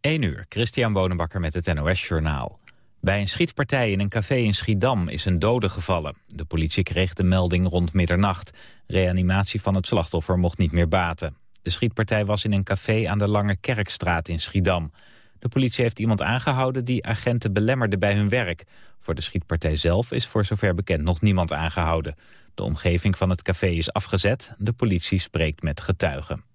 1 uur, Christian Bonenbakker met het NOS Journaal. Bij een schietpartij in een café in Schiedam is een dode gevallen. De politie kreeg de melding rond middernacht. Reanimatie van het slachtoffer mocht niet meer baten. De schietpartij was in een café aan de Lange Kerkstraat in Schiedam. De politie heeft iemand aangehouden die agenten belemmerde bij hun werk. Voor de schietpartij zelf is voor zover bekend nog niemand aangehouden. De omgeving van het café is afgezet. De politie spreekt met getuigen.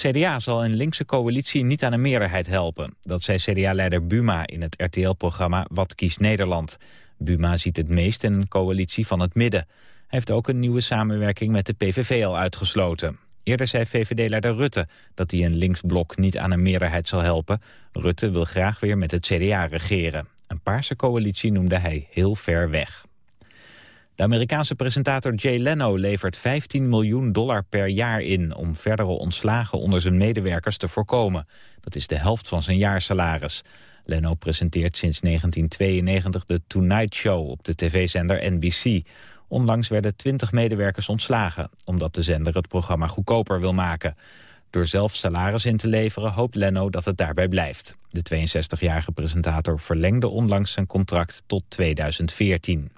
CDA zal een linkse coalitie niet aan een meerderheid helpen. Dat zei CDA-leider Buma in het RTL-programma Wat kiest Nederland. Buma ziet het meest in een coalitie van het midden. Hij heeft ook een nieuwe samenwerking met de PVV al uitgesloten. Eerder zei VVD-leider Rutte dat hij een linksblok niet aan een meerderheid zal helpen. Rutte wil graag weer met het CDA regeren. Een paarse coalitie noemde hij heel ver weg. De Amerikaanse presentator Jay Leno levert 15 miljoen dollar per jaar in... om verdere ontslagen onder zijn medewerkers te voorkomen. Dat is de helft van zijn jaarsalaris. Leno presenteert sinds 1992 de Tonight Show op de tv-zender NBC. Onlangs werden 20 medewerkers ontslagen... omdat de zender het programma goedkoper wil maken. Door zelf salaris in te leveren hoopt Leno dat het daarbij blijft. De 62-jarige presentator verlengde onlangs zijn contract tot 2014.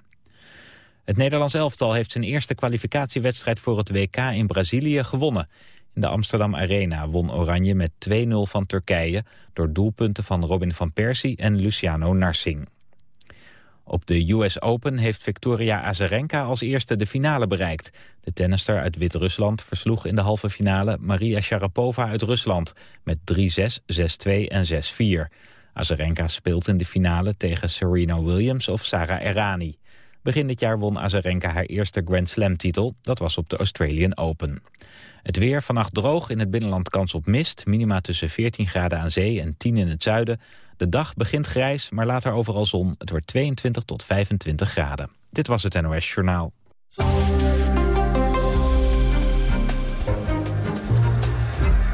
Het Nederlands elftal heeft zijn eerste kwalificatiewedstrijd voor het WK in Brazilië gewonnen. In de Amsterdam Arena won Oranje met 2-0 van Turkije... door doelpunten van Robin van Persie en Luciano Narsing. Op de US Open heeft Victoria Azarenka als eerste de finale bereikt. De tennister uit Wit-Rusland versloeg in de halve finale Maria Sharapova uit Rusland... met 3-6, 6-2 en 6-4. Azarenka speelt in de finale tegen Serena Williams of Sarah Errani. Begin dit jaar won Azarenka haar eerste Grand Slam-titel. Dat was op de Australian Open. Het weer vannacht droog, in het binnenland kans op mist. Minima tussen 14 graden aan zee en 10 in het zuiden. De dag begint grijs, maar later overal zon. Het wordt 22 tot 25 graden. Dit was het NOS Journaal.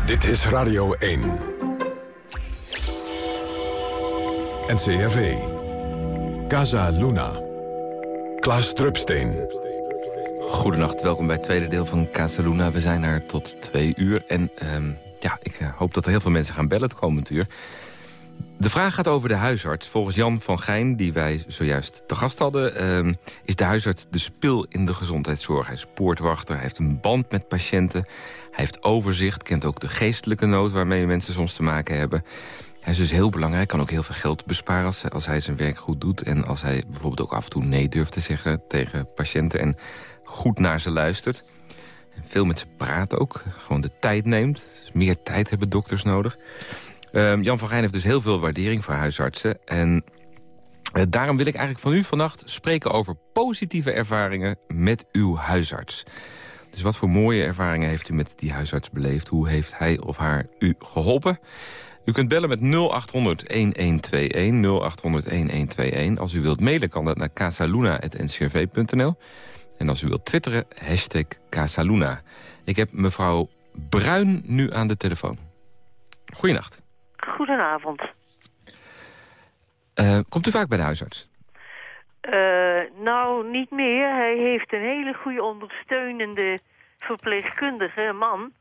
Dit is Radio 1. NCRV. Casa Luna. Klaas Drupsteen. Goedenacht, welkom bij het tweede deel van Casaluna. We zijn er tot twee uur en um, ja, ik eh, hoop dat er heel veel mensen gaan bellen het komend uur. De vraag gaat over de huisarts. Volgens Jan van Gijn, die wij zojuist te gast hadden... Um, is de huisarts de spil in de gezondheidszorg. Hij is poortwachter, hij heeft een band met patiënten... hij heeft overzicht, kent ook de geestelijke nood... waarmee mensen soms te maken hebben... Hij is dus heel belangrijk, kan ook heel veel geld besparen als, hij zijn werk goed doet. En als hij bijvoorbeeld ook af en toe nee durft te zeggen tegen patiënten... en goed naar ze luistert. En veel met ze praat ook, gewoon de tijd neemt. Dus meer tijd hebben dokters nodig. Um, Jan van Gijn heeft dus heel veel waardering voor huisartsen. En uh, daarom wil ik eigenlijk van u vannacht spreken over positieve ervaringen met uw huisarts. Dus wat voor mooie ervaringen heeft u met die huisarts beleefd? Hoe heeft hij of haar u geholpen? U kunt bellen met 0800-1121, 0800-1121. Als u wilt mailen kan dat naar casaluna.ncrv.nl. En als u wilt twitteren, hashtag Casaluna. Ik heb mevrouw Bruin nu aan de telefoon. Goedenacht. Goedenavond. Uh, komt u vaak bij de huisarts? Uh, nou, niet meer. Hij heeft een hele goede ondersteunende verpleegkundige man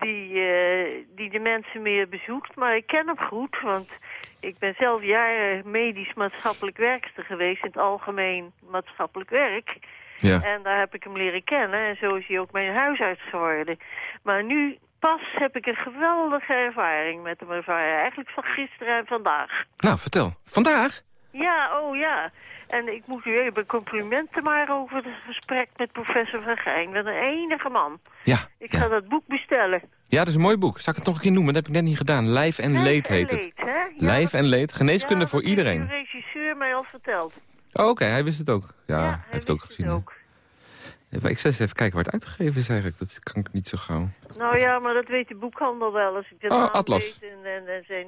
die, uh, die de mensen meer bezoekt. Maar ik ken hem goed, want ik ben zelf jaren medisch-maatschappelijk werkster geweest... in het algemeen maatschappelijk werk. Ja. En daar heb ik hem leren kennen en zo is hij ook mijn huisarts geworden. Maar nu pas heb ik een geweldige ervaring met hem ervaren. Eigenlijk van gisteren en vandaag. Nou, vertel. Vandaag? Ja, oh ja. En ik moet u even complimenten maken over het gesprek met professor Van Gijn. Wat een enige man. Ja. Ik ga dat boek bestellen. Ja, dat is een mooi boek. Zal ik het nog een keer noemen? Dat heb ik net niet gedaan. Lijf en Leed heet het. Hè? Ja, Lijf en Leed. Geneeskunde voor iedereen. de regisseur mij al verteld. Oh, oké. Hij wist het ook. Ja, hij heeft het ook gezien. ook. Ik zal eens even kijken waar het uitgegeven is eigenlijk. Dat kan ik niet zo gauw. Nou ja, maar dat weet de boekhandel wel. Als ik de Oh, Atlas. weet en, en, en, zijn,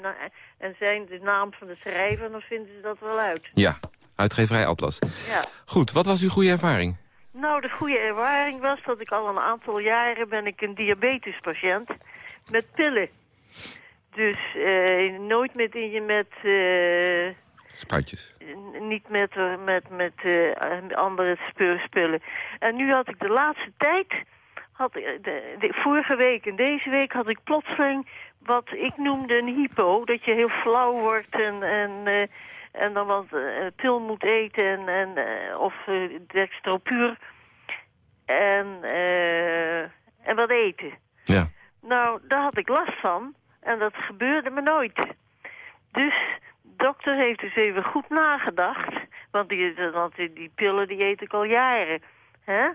en zijn de naam van de schrijver, dan vinden ze dat wel uit. Ja, uitgeverij Atlas. Ja. Goed, wat was uw goede ervaring? Nou, de goede ervaring was dat ik al een aantal jaren ben ik een diabetespatiënt met pillen. Dus eh, nooit met, in je met eh, Spuitjes. Niet met, eh, met, met eh, andere spu- spullen. En nu had ik de laatste tijd, had, ik- de, de, vorige week en deze week had ik plotseling wat ik noemde een hypo. Dat je heel flauw wordt en, en, eh, en dan wat eh, pil moet eten en, en, eh, of uh, dextropuur en, eh, en wat eten. Ja. Nou, daar had ik last van en dat gebeurde me nooit. Dus dokter heeft dus even goed nagedacht. Want die, want die, die pillen die eet ik al jaren. Hè?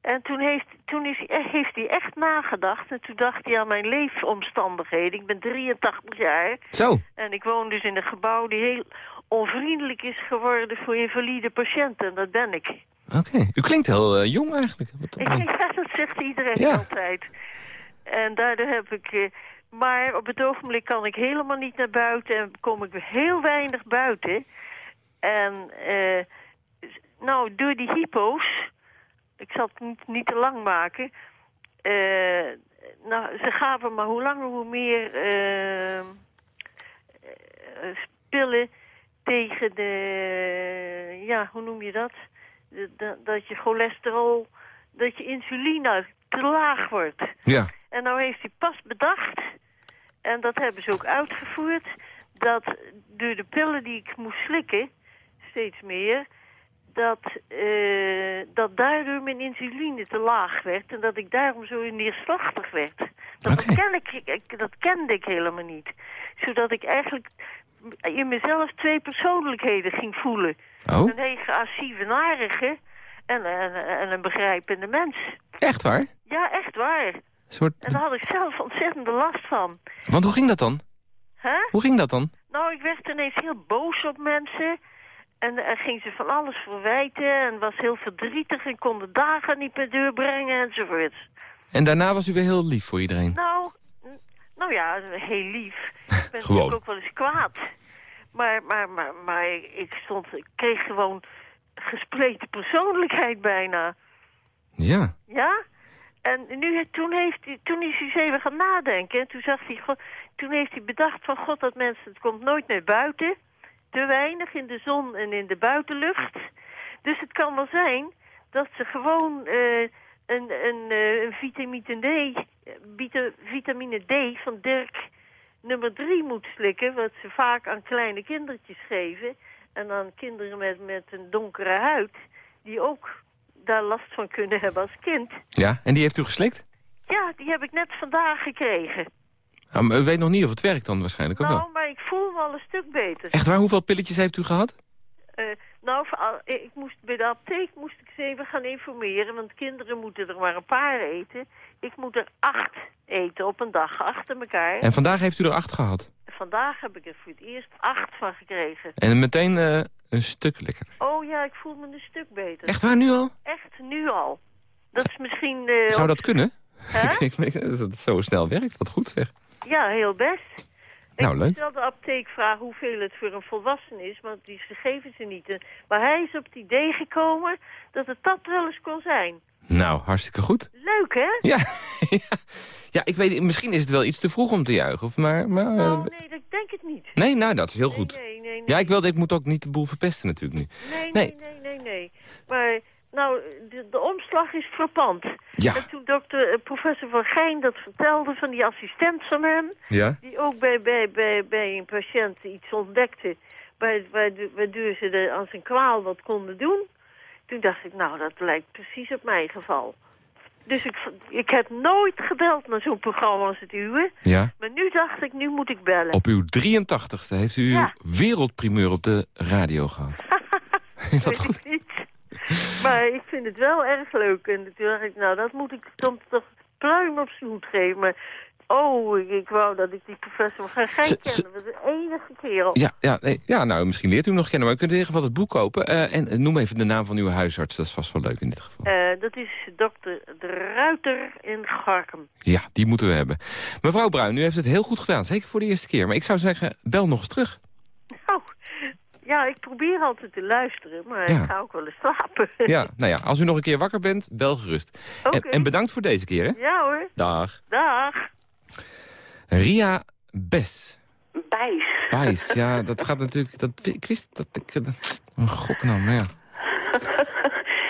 En toen, heeft, toen is, hij- heeft hij echt nagedacht. En toen dacht hij aan mijn leefomstandigheden. Ik ben 83 jaar. Zo. En ik woon dus in een gebouw die heel onvriendelijk is geworden voor invalide patiënten. En dat ben ik. Oké. U klinkt heel eh, jong eigenlijk. Wat- Ik, ja, dat zegt iedereen Ja. altijd. En daardoor heb ik... eh, maar op het ogenblik kan ik helemaal niet naar buiten en kom ik heel weinig buiten. En eh, nou, door die hypo's, ik zal het niet, niet te lang maken. eh, nou, ze gaven maar hoe langer hoe meer eh, eh, spullen tegen de, ja, hoe noem je dat? De- de- dat je cholesterol, dat je insuline te laag wordt. Ja. En nou heeft hij pas bedacht, en dat hebben ze ook uitgevoerd, dat door de pillen die ik moest slikken, steeds meer, dat, eh, dat daardoor mijn insuline te laag werd en dat ik daarom zo neerslachtig werd. Dat, ken ik, ik- dat kende ik helemaal niet. Zodat ik eigenlijk in mezelf twee persoonlijkheden ging voelen. Oh, Een agressieve en, en, en een begrijpende mens. echt waar? Ja, echt waar. Soort... En daar had ik zelf ontzettende last van. Want hoe ging dat dan? Hè? Hoe ging dat dan? Nou, ik werd ineens heel boos op mensen. En er ging ze van alles verwijten. En was heel verdrietig en kon de dagen niet meer doorbrengen enzovoort. En daarna was u weer heel lief voor iedereen. Nou, nou ja, heel lief. Ik ben natuurlijk ook wel eens kwaad. Maar, maar, maar, maar ik, stond, ik kreeg gewoon gespleten persoonlijkheid bijna. Ja. Ja? En nu, toen, heeft hij, toen is hij even gaan nadenken. En toen, zag hij, toen heeft hij bedacht van God dat mensen, het komt nooit naar buiten. Te weinig in de zon en in de buitenlucht. Dus het kan wel zijn dat ze gewoon eh, een, een, eh, een vitamine D, vita- vitamine D van Dirk nummer 3 moet slikken. Wat ze vaak aan kleine kindertjes geven. En aan kinderen met, met een donkere huid. Die ook daar last van kunnen hebben als kind. Ja, en die heeft u geslikt? Ja, die heb ik net vandaag gekregen. Ah, maar u weet nog niet of het werkt dan waarschijnlijk, of wel? Nou, maar ik voel me al een stuk beter. Echt waar? Hoeveel pilletjes heeft u gehad? Eh, nou, ik moest, bij de apotheek moest ik ze even gaan informeren, want kinderen moeten er maar een paar eten. Ik moet er acht eten op een dag, achter elkaar. En vandaag heeft u er acht gehad. Vandaag heb ik er voor het eerst acht van gekregen. En meteen eh, een stuk lekker. Oh ja, ik voel me een stuk beter. Echt waar, nu al? Echt, nu al. Dat is misschien... eh, Zou dat kunnen? Ik dat het zo snel werkt, wat goed zeg. Ja, heel best. Nou, ik leuk. wel de apotheek vragen hoeveel het voor een volwassene is, want die geven ze niet. Maar hij is op het idee gekomen dat het dat wel eens kon zijn. Nou, hartstikke goed. Leuk, hè? Ja, ja. Ja ik weet misschien is het wel iets te vroeg om te juichen. Of maar, maar, eh, Nou, nee, ik denk het niet. nee, nou, dat is heel goed. Nee, nee, nee. nee. Ja, ik, wilde, ik moet ook niet de boel verpesten natuurlijk nu. Nee, Nee. nee, nee. Maar, nou, de, de omslag is frappant. Ja. En toen dokter, eh, professor Van Gijn dat vertelde van die assistent van hem... Ja? die ook bij, bij, bij, bij een patiënt iets ontdekte... waardoor ze de, aan zijn kwaal wat konden doen... toen dacht ik, nou, dat lijkt precies op mijn geval. Dus ik, ik heb nooit gebeld naar zo'n programma als het uwe... Ja. maar nu dacht ik, nu moet ik bellen. Op uw 83ste heeft u Ja. uw wereldprimeur op de radio gehad. Wat Weet goed. ik niet. Maar ik vind het wel erg leuk. En toen dacht ik, nou, dat moet ik dan toch pluim op zijn hoed geven. Maar, oh, ik, ik wou dat ik die professor van Ze- kende. Dat was de enige kerel. Ja, ja, nee, ja, nou, misschien leert u hem nog kennen. Maar u kunt in ieder geval het boek kopen. Eh, en eh, noem even de naam van uw huisarts. Dat is vast wel leuk in dit geval. Eh, dat is dokter De Ruiter in Garkem. Ja, die moeten we hebben. Mevrouw Bruin, u heeft het heel goed gedaan. Zeker voor de eerste keer. Maar ik zou zeggen, bel nog eens terug. Nou, ja, ik probeer altijd te luisteren, maar Ja. ik ga ook wel eens slapen. Ja, nou ja, als u nog een keer wakker bent, bel gerust. En, en bedankt voor deze keer, hè? Ja hoor, Dag. dag. Ria Bes. Bijs. Bijs, ja, dat gaat natuurlijk... Dat, ik wist dat ik... Een goknaam, maar ja.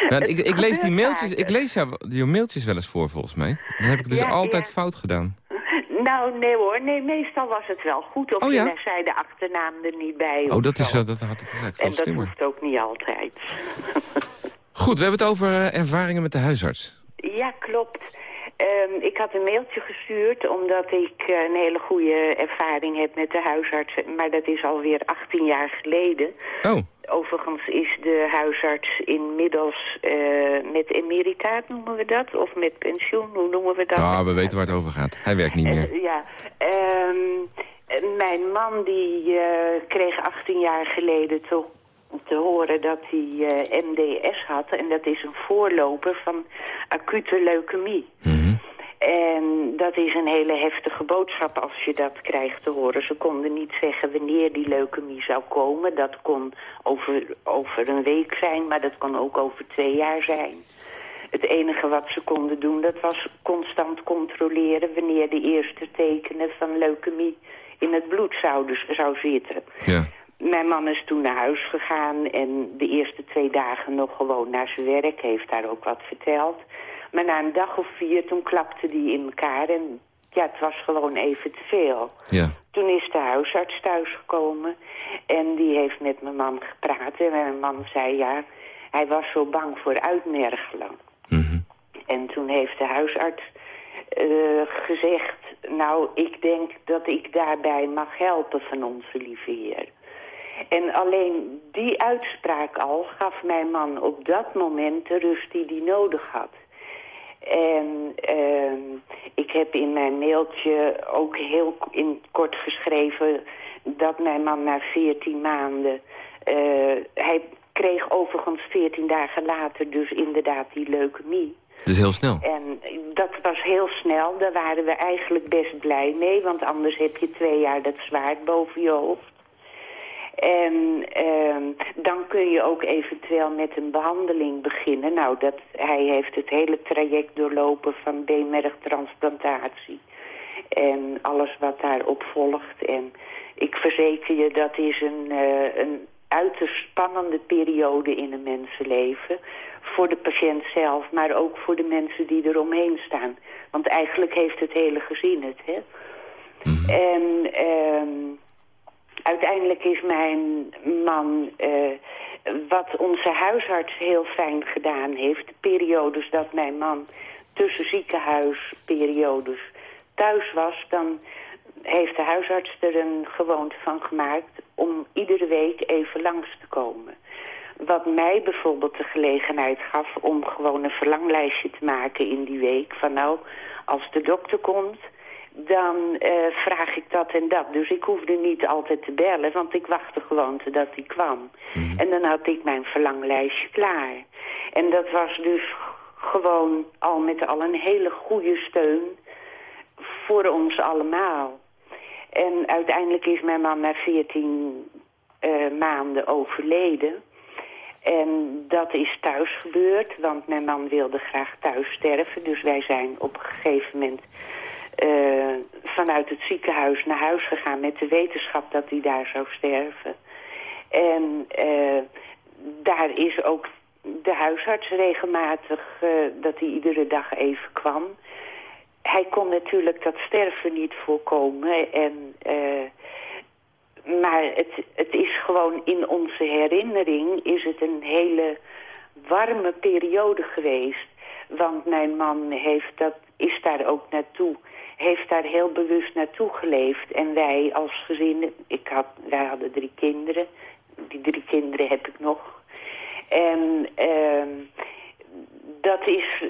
Ja, ik, ik lees die mailtjes, ik lees jou, die mailtjes wel eens voor, volgens mij. Dan heb ik dus Ja, altijd ja. fout gedaan. Nou, Nou, nee hoor. Nee, meestal was het wel goed. Of Oh, ja? je zei de achternaam er niet bij. Oh, dat is, dat had ik veel En dat slimmer. hoeft ook niet altijd. Goed, we hebben het over eh, ervaringen met de huisarts. Ja, klopt. Ehm, ik had een mailtje gestuurd omdat ik eh, een hele goede ervaring heb met de huisarts. Maar dat is alweer 18 jaar geleden. Oh, Overigens is de huisarts inmiddels eh, met emeritaat, noemen we dat? Of met pensioen, hoe noemen we dat? ja, we weten waar het over gaat. Hij werkt niet meer. Eh, ja, Ehm, mijn man die kreeg 18 jaar geleden toch te horen dat hij MDS had. En dat is een voorloper van acute leukemie. Mhm. En dat is een hele heftige boodschap als je dat krijgt te horen. Ze konden niet zeggen wanneer die leukemie zou komen. Dat kon over, over een week zijn, maar dat kon ook over twee jaar zijn. Het enige wat ze konden doen, dat was constant controleren... wanneer de eerste tekenen van leukemie in het bloed zouden, zou zitten. Ja. Mijn man is toen naar huis gegaan en de eerste twee dagen nog gewoon naar zijn werk. Heeft daar ook wat verteld. Maar na een dag of vier, toen klapte die in elkaar en ja, het was gewoon even te veel. Ja. Toen is de huisarts thuisgekomen en die heeft met mijn man gepraat. En mijn man zei ja, hij was zo bang voor uitmergelen. Mhm. En toen heeft de huisarts eh, gezegd... nou, ik denk dat ik daarbij mag helpen van onze lieve heer. En alleen die uitspraak al gaf mijn man op dat moment de rust die hij nodig had. En ehm, ik heb in mijn mailtje ook heel in kort geschreven... dat mijn man na 14 maanden... eh, hij kreeg overigens 14 dagen later dus inderdaad die leukemie. Dus heel snel. En dat was heel snel. Daar waren we eigenlijk best blij mee. Want anders heb je twee jaar dat zwaard boven je hoofd. En ehm, dan kun je ook eventueel met een behandeling beginnen. Nou, dat, hij heeft het hele traject doorlopen van beenmergtransplantatie. En alles wat daarop volgt. En ik verzeker je, dat is een, eh, een uiterst spannende periode in een mensenleven. Voor de patiënt zelf, maar ook voor de mensen die eromheen staan. Want eigenlijk heeft het hele gezin het, hè. En ehm, uiteindelijk is mijn man... eh, wat onze huisarts heel fijn gedaan heeft... de periodes dat mijn man tussen ziekenhuisperiodes thuis was... dan heeft de huisarts er een gewoonte van gemaakt... om iedere week even langs te komen. Wat mij bijvoorbeeld de gelegenheid gaf om gewoon een verlanglijstje te maken in die week. Van nou, als de dokter komt, dan eh, vraag ik dat en dat. Dus ik hoefde niet altijd te bellen, want ik wachtte gewoon totdat hij kwam. En dan had ik mijn verlanglijstje klaar. En dat was dus gewoon al met al een hele goede steun voor ons allemaal. En uiteindelijk is mijn man na 14 eh, maanden overleden. En dat is thuis gebeurd, want mijn man wilde graag thuis sterven. Dus wij zijn op een gegeven moment eh, vanuit het ziekenhuis naar huis gegaan... met de wetenschap dat hij daar zou sterven. En eh, daar is ook de huisarts regelmatig, eh, dat hij iedere dag even kwam. Hij kon natuurlijk dat sterven niet voorkomen en... maar het, het is gewoon in onze herinnering is het een hele warme periode geweest. Want mijn man heeft dat, is daar ook naartoe, heeft daar heel bewust naartoe geleefd. En wij als gezin, ik had, wij hadden drie kinderen, die drie kinderen heb ik nog. En ehm, dat is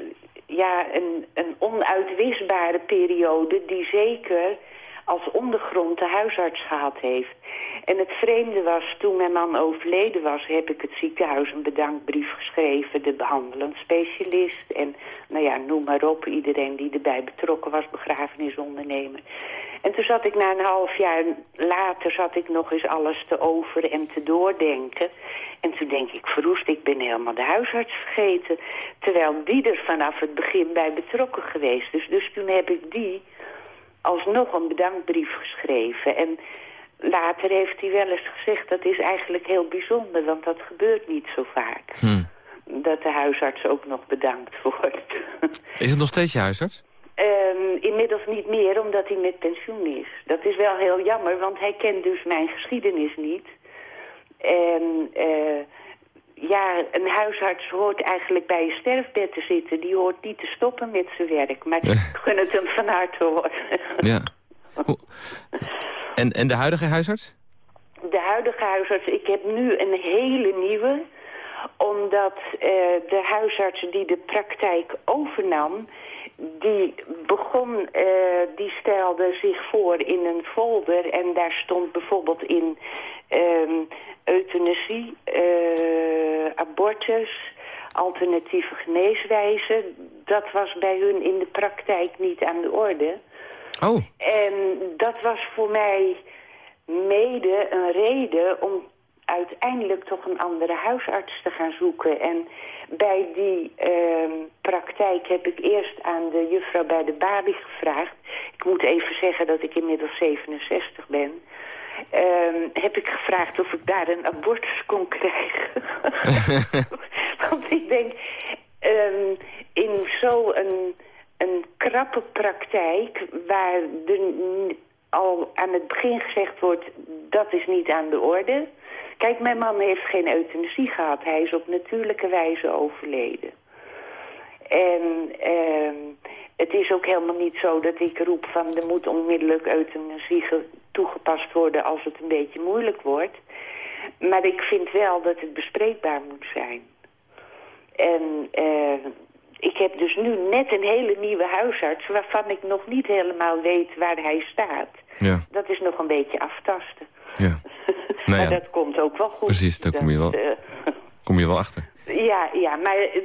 ja, een, een onuitwisbare periode die zeker als ondergrond de huisarts gehad heeft. En het vreemde was, toen mijn man overleden was... heb ik het ziekenhuis een bedankbrief geschreven... de behandelend specialist en nou ja, noem maar op... iedereen die erbij betrokken was, begrafenisondernemer. En toen zat ik na een half jaar later... zat ik nog eens alles te over en te doordenken... En toen denk ik, verroest, ik ben helemaal de huisarts vergeten. Terwijl die er vanaf het begin bij betrokken geweest is. Dus toen heb ik die alsnog een bedankbrief geschreven. En later heeft hij wel eens gezegd, dat is eigenlijk heel bijzonder, want dat gebeurt niet zo vaak. Dat de huisarts ook nog bedankt wordt. Is het nog steeds je huisarts? Ehm, inmiddels niet meer, omdat hij met pensioen is. Dat is wel heel jammer, want hij kent dus mijn geschiedenis niet. En eh, ja, een huisarts hoort eigenlijk bij je sterfbed te zitten. Die hoort niet te stoppen met zijn werk. Maar ik gun het hem van harte hoor. Ja. En, en de huidige huisarts? De huidige huisarts, ik heb nu een hele nieuwe. Omdat eh, de huisarts die de praktijk overnam... die begon, eh, die stelde zich voor in een folder... en daar stond bijvoorbeeld in ehm, euthanasie, eh, abortus... alternatieve geneeswijzen. Dat was bij hun in de praktijk niet aan de orde... Oh, En dat was voor mij mede een reden om uiteindelijk toch een andere huisarts te gaan zoeken. En bij die ehm, praktijk heb ik eerst aan de juffrouw bij de balie gevraagd. Ik moet even zeggen dat ik inmiddels 67 ben. Ehm, heb ik gevraagd of ik daar een abortus kon krijgen. Want ik denk, ehm, in zo'n een krappe praktijk... waar er al aan het begin gezegd wordt... dat is niet aan de orde. Kijk, mijn man heeft geen euthanasie gehad. Hij is op natuurlijke wijze overleden. En ehm, het is ook helemaal niet zo dat ik roep van... er moet onmiddellijk euthanasie ge- toegepast worden als het een beetje moeilijk wordt. Maar ik vind wel dat het bespreekbaar moet zijn. En eh, ik heb dus nu net een hele nieuwe huisarts... waarvan ik nog niet helemaal weet waar hij staat. ja. Dat is nog een beetje aftasten. ja. Nou maar ja, dat komt ook wel goed. Precies, daar kom je wel. Dat, eh, kom je wel achter. ja, ja, maar eh,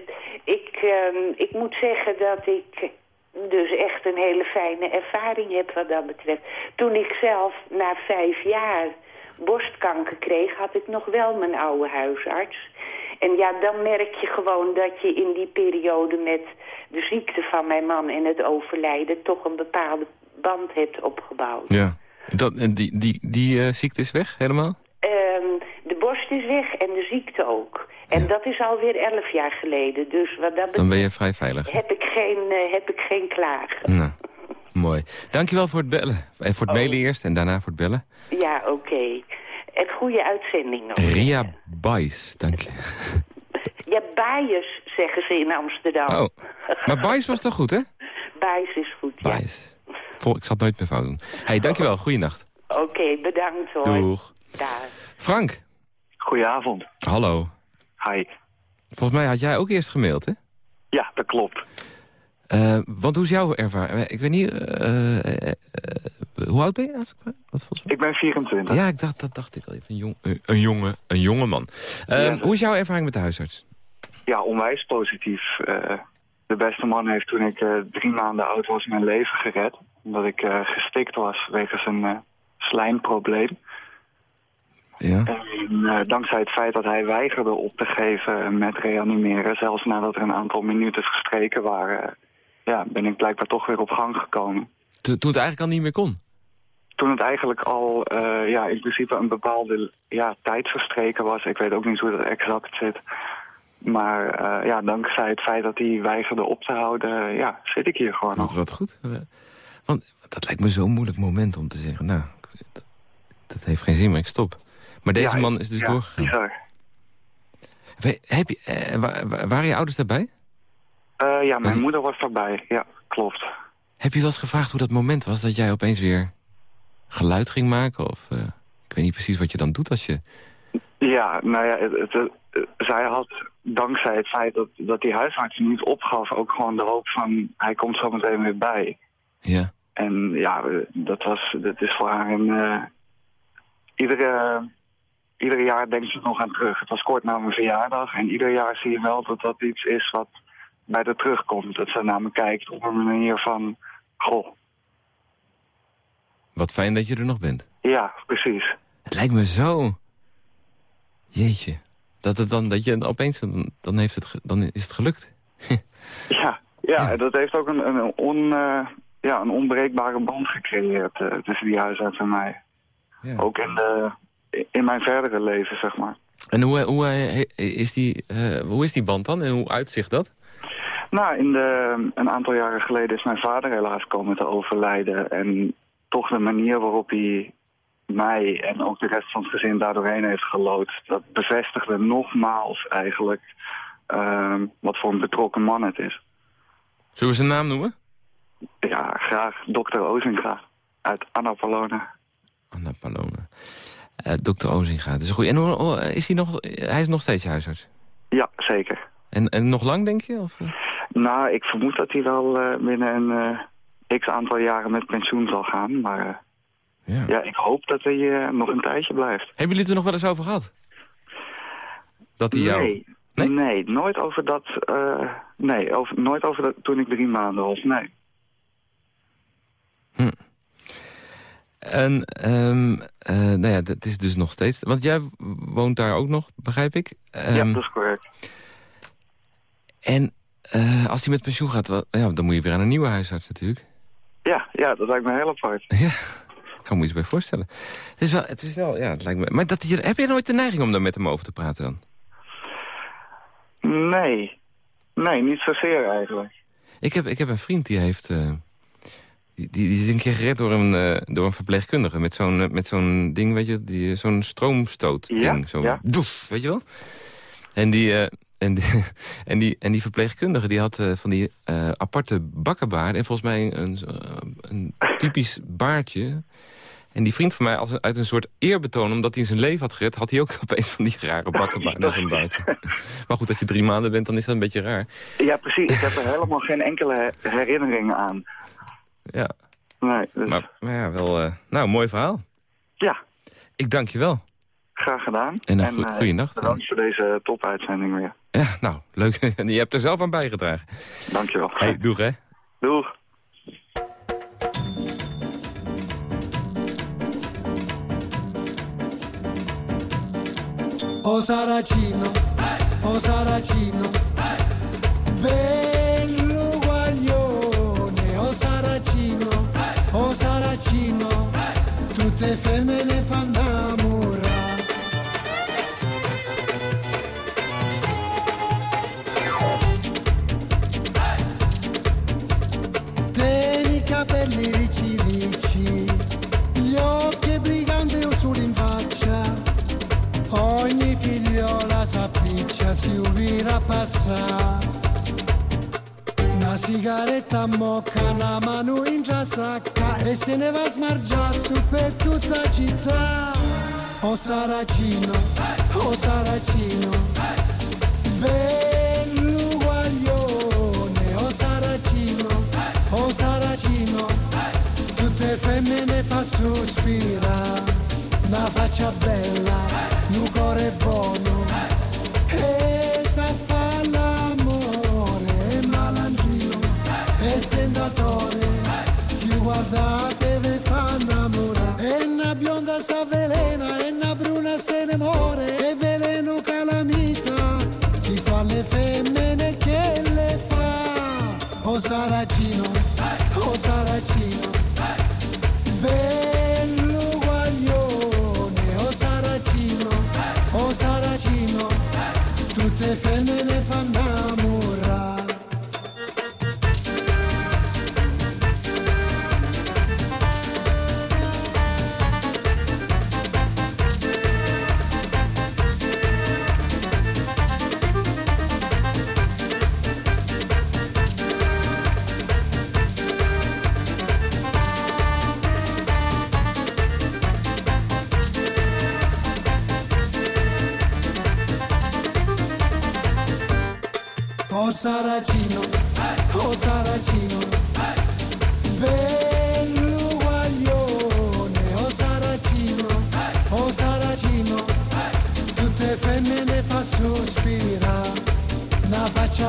ik, ehm, ik moet zeggen dat ik dus echt een hele fijne ervaring heb wat dat betreft. Toen ik zelf na vijf jaar borstkanker kreeg, had ik nog wel mijn oude huisarts. En ja, dan merk je gewoon dat je in die periode met de ziekte van mijn man en het overlijden toch een bepaalde band hebt opgebouwd. Ja. Dat, en die, die, die eh, ziekte is weg, helemaal? Ehm, de borst is weg en de ziekte ook. En Ja. dat is alweer elf jaar geleden. Dus wat dat Dan ben je vrij veilig. heb ik geen, eh, heb ik geen klagen. Nou, mooi. Dankjewel voor het bellen. En voor het Oh. mailen eerst en daarna voor het bellen. Ja, oké. En goede uitzending nog. Ria Bijs, dank je. Ja, bias zeggen ze in Amsterdam. Oh, maar Bijs was toch goed, hè? Bias is goed, ja. Vol, ik zal het nooit meer fout doen. hey, dankjewel. Goeienacht. Oké, bedankt hoor. Doeg. Daar. Frank. Goedenavond. Hallo. Hi. Volgens mij had jij ook eerst gemaild, hè? Ja, dat klopt. Eh, want hoe is jouw ervaring? Ik weet niet... eh, eh, hoe oud ben je? Als ik, wat volgens mij? Ik ben 24. Ja, ik dacht, dat dacht ik al even. Een, jong, een, jonge, een jonge man. Ja. Hoe is jouw ervaring met de huisarts? Ja, onwijs positief. De beste man heeft toen ik drie maanden oud was mijn leven gered. Omdat ik gestikt was wegens een slijmprobleem. Ja. En eh, dankzij het feit dat hij weigerde op te geven met reanimeren... zelfs nadat er een aantal minuten verstreken waren... ja, ben ik blijkbaar toch weer op gang gekomen. Toen toen het eigenlijk al niet meer kon. Toen het eigenlijk al eh, ja, in principe een bepaalde ja, tijd verstreken was. Ik weet ook niet hoe dat exact zit. Maar eh, ja, dankzij het feit dat hij weigerde op te houden, ja, zit ik hier gewoon Wat, nog. wat goed. Want dat lijkt me zo'n moeilijk moment om te zeggen... nou, dat, dat heeft geen zin meer, ik stop. Maar deze Ja, man is dus ja, doorgegaan. bizar. We- Heb je, eh, wa- wa- waren je ouders daarbij? Eh, ja, mijn moeder was daarbij. Ja, klopt. Heb je wel eens gevraagd hoe dat moment was... dat jij opeens weer geluid ging maken? Of, eh, ik weet niet precies wat je dan doet als je... Ja, nou ja, het, het- het- zij had dankzij het feit dat, dat die huisarts niet opgaf... ook gewoon de hoop van, hij komt zo meteen weer bij. Ja, En ja, dat, was, dat is voor haar een... iedere, ieder jaar denkt ze nog aan terug. Het was kort na mijn verjaardag. En ieder jaar zie je wel dat dat iets is wat bij haar terugkomt. Dat ze naar me kijkt op een manier van... Goh, wat fijn dat je er nog bent. ja, precies. Het lijkt me zo... Jeetje. Dat, het dan, dat je opeens... Dan, dan, heeft het, dan is het gelukt. Ja, Ja. ja, dat heeft ook een, een, on, eh, ja, een onbreekbare band gecreëerd eh, tussen die huisarts en mij. Ja. Ook in, de, in mijn verdere leven, zeg maar. En hoe, hoe, eh, is die, eh, hoe is die band dan? En hoe uitzicht dat? Nou, in de, een aantal jaren geleden is mijn vader helaas komen te overlijden. En toch de manier waarop hij mij en ook de rest van het gezin daardoorheen heeft gelood... dat bevestigde nogmaals eigenlijk ehm, wat voor een betrokken man het is. Zullen we zijn naam noemen? Ja, graag. Dokter Ozinga uit Annapolona. Anna Palone. Eh Dokter Ozinga, dat is goeie. En hoe, is hij nog... Hij is nog steeds huisarts? Ja, zeker. En, en nog lang, denk je? Of, eh? Nou, ik vermoed dat hij wel eh, binnen een eh, x aantal jaren met pensioen zal gaan. Maar eh, ja. ja, ik hoop dat hij eh, nog een tijdje blijft. Hebben jullie het er nog wel eens over gehad? Dat hij jou... Nee, Nee? nee? nooit over dat... eh, nee, over, nooit over dat toen ik drie maanden was, nee. En, eh, nou ja, dat is dus nog steeds... Want jij woont daar ook nog, begrijp ik? ja, Ehm, dat is correct. En eh, als hij met pensioen gaat, ja, dan moet je weer aan een nieuwe huisarts natuurlijk. Ja, ja, dat lijkt me heel apart. Ja, ik kan me iets bij voorstellen. Het is wel, het is wel ja, het lijkt me... Maar dat, heb je nooit de neiging om daar met hem over te praten dan? Nee, nee, niet zozeer eigenlijk. Ik heb, ik heb een vriend die heeft... eh, die, die, die is een keer gered door een, eh, door een verpleegkundige. Met zo'n eh, met zo'n ding, weet je, die, zo'n stroomstoot Ja, ding. Ja. doef, weet je wel? En die, eh, en die, en die, en die verpleegkundige die had eh, van die eh, aparte bakkenbaarden. En volgens mij een, eh, een typisch baardje. En die vriend van mij, als, uit een soort eerbetoon, omdat hij zijn leven had gered... had hij ook opeens van die rare bakkenbaarden als een baardje. Maar goed, als je drie maanden bent, dan is dat een beetje raar. Ja, precies. Ik heb er helemaal geen enkele he- herinnering aan. Ja, Nee, dus, maar, maar ja, wel... eh, nou, mooi verhaal. ja, Ik dank je wel. graag gedaan. En een goe- eh, goeienacht. Bedankt voor deze topuitzending weer. Ja, nou, leuk. En je hebt er zelf aan bijgedragen. Dankjewel. Hey, doeg hè. Doeg. O Saracino, o Saracino, bello Saracino, o Saracino, tutte femmine fanno innamorare. Tieni i capelli ricci ricci, gli occhi briganti o solo in faccia, ogni figliola s'appiccia, si ubira passare. Una sigaretta mocca, una mano in già sacca e se ne va a smargiare su per tutta la città. O Saracino, o Saracino, bello guaglione, o Saracino, o Saracino, tutte femmine fa sospira, una faccia bella, un cuore buono, e sa fa si guardate ve fa innamorare, e una bionda sa velena, e una bruna se ne muore, e veleno calamita, chi sto alle femmine che le fa, o Saracino, o Saracino, bello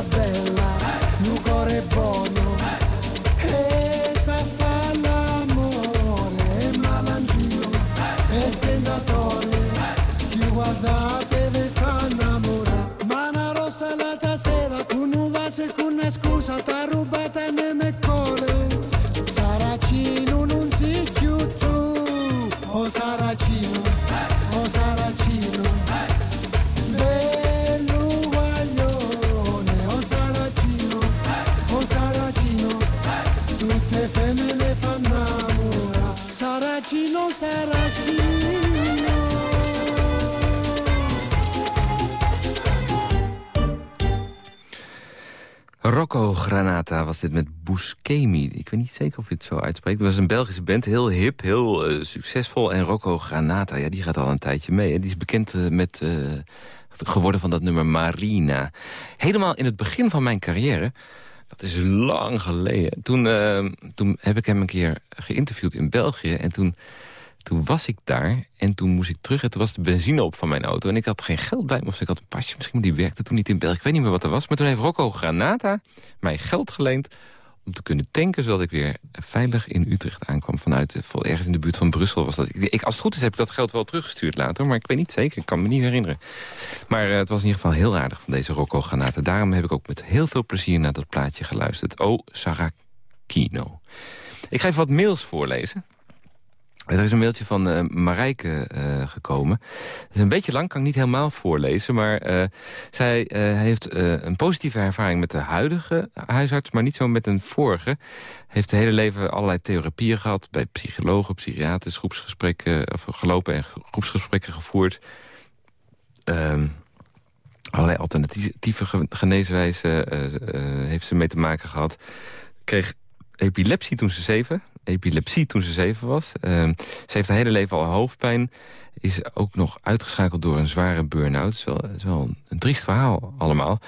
bella, cuore nucore buono. Granata was dit met Buscemi. Ik weet niet zeker of je het zo uitspreekt. Het was een Belgische band, heel hip, heel eh, succesvol. En Rocco Granata, ja, die gaat al een tijdje mee. Die is bekend eh, met, eh, geworden van dat nummer Marina. Helemaal in het begin van mijn carrière... Dat is lang geleden. Toen, toen heb ik hem een keer geïnterviewd in België. En toen, toen was ik daar. En toen moest ik terug. En toen was de benzine op van mijn auto. En ik had geen geld bij me. Of ik had een pasje misschien. Die werkte toen niet in België. Ik weet niet meer wat er was. Maar toen heeft Rocco Granata mij geld geleend om te kunnen tanken... zodat ik weer veilig in Utrecht aankwam. Vanuit, eh, ergens in de buurt van Brussel was dat. Ik, als het goed is heb ik dat geld wel teruggestuurd later. Maar ik weet niet zeker, ik kan me niet herinneren. Maar eh, het was in ieder geval heel aardig van deze Rocco Granata. Daarom heb ik ook met heel veel plezier naar dat plaatje geluisterd. Oh, Saracino. Ik ga even wat mails voorlezen. Er is een mailtje van eh, Marijke eh, gekomen. Het is een beetje lang, kan ik niet helemaal voorlezen. Maar eh, zij heeft een positieve ervaring met de huidige huisarts... maar niet zo met een vorige. Heeft het hele leven allerlei therapieën gehad... bij psychologen, psychiaters, groepsgesprekken... of gelopen en groepsgesprekken gevoerd. Ehm, allerlei alternatieve ge- geneeswijzen heeft ze mee te maken gehad. Kreeg epilepsie toen ze zeven. Epilepsie toen ze zeven was. Ehm, ze heeft haar hele leven al hoofdpijn. Is ook nog uitgeschakeld door een zware burn-out. Het is wel, een, een triest verhaal allemaal.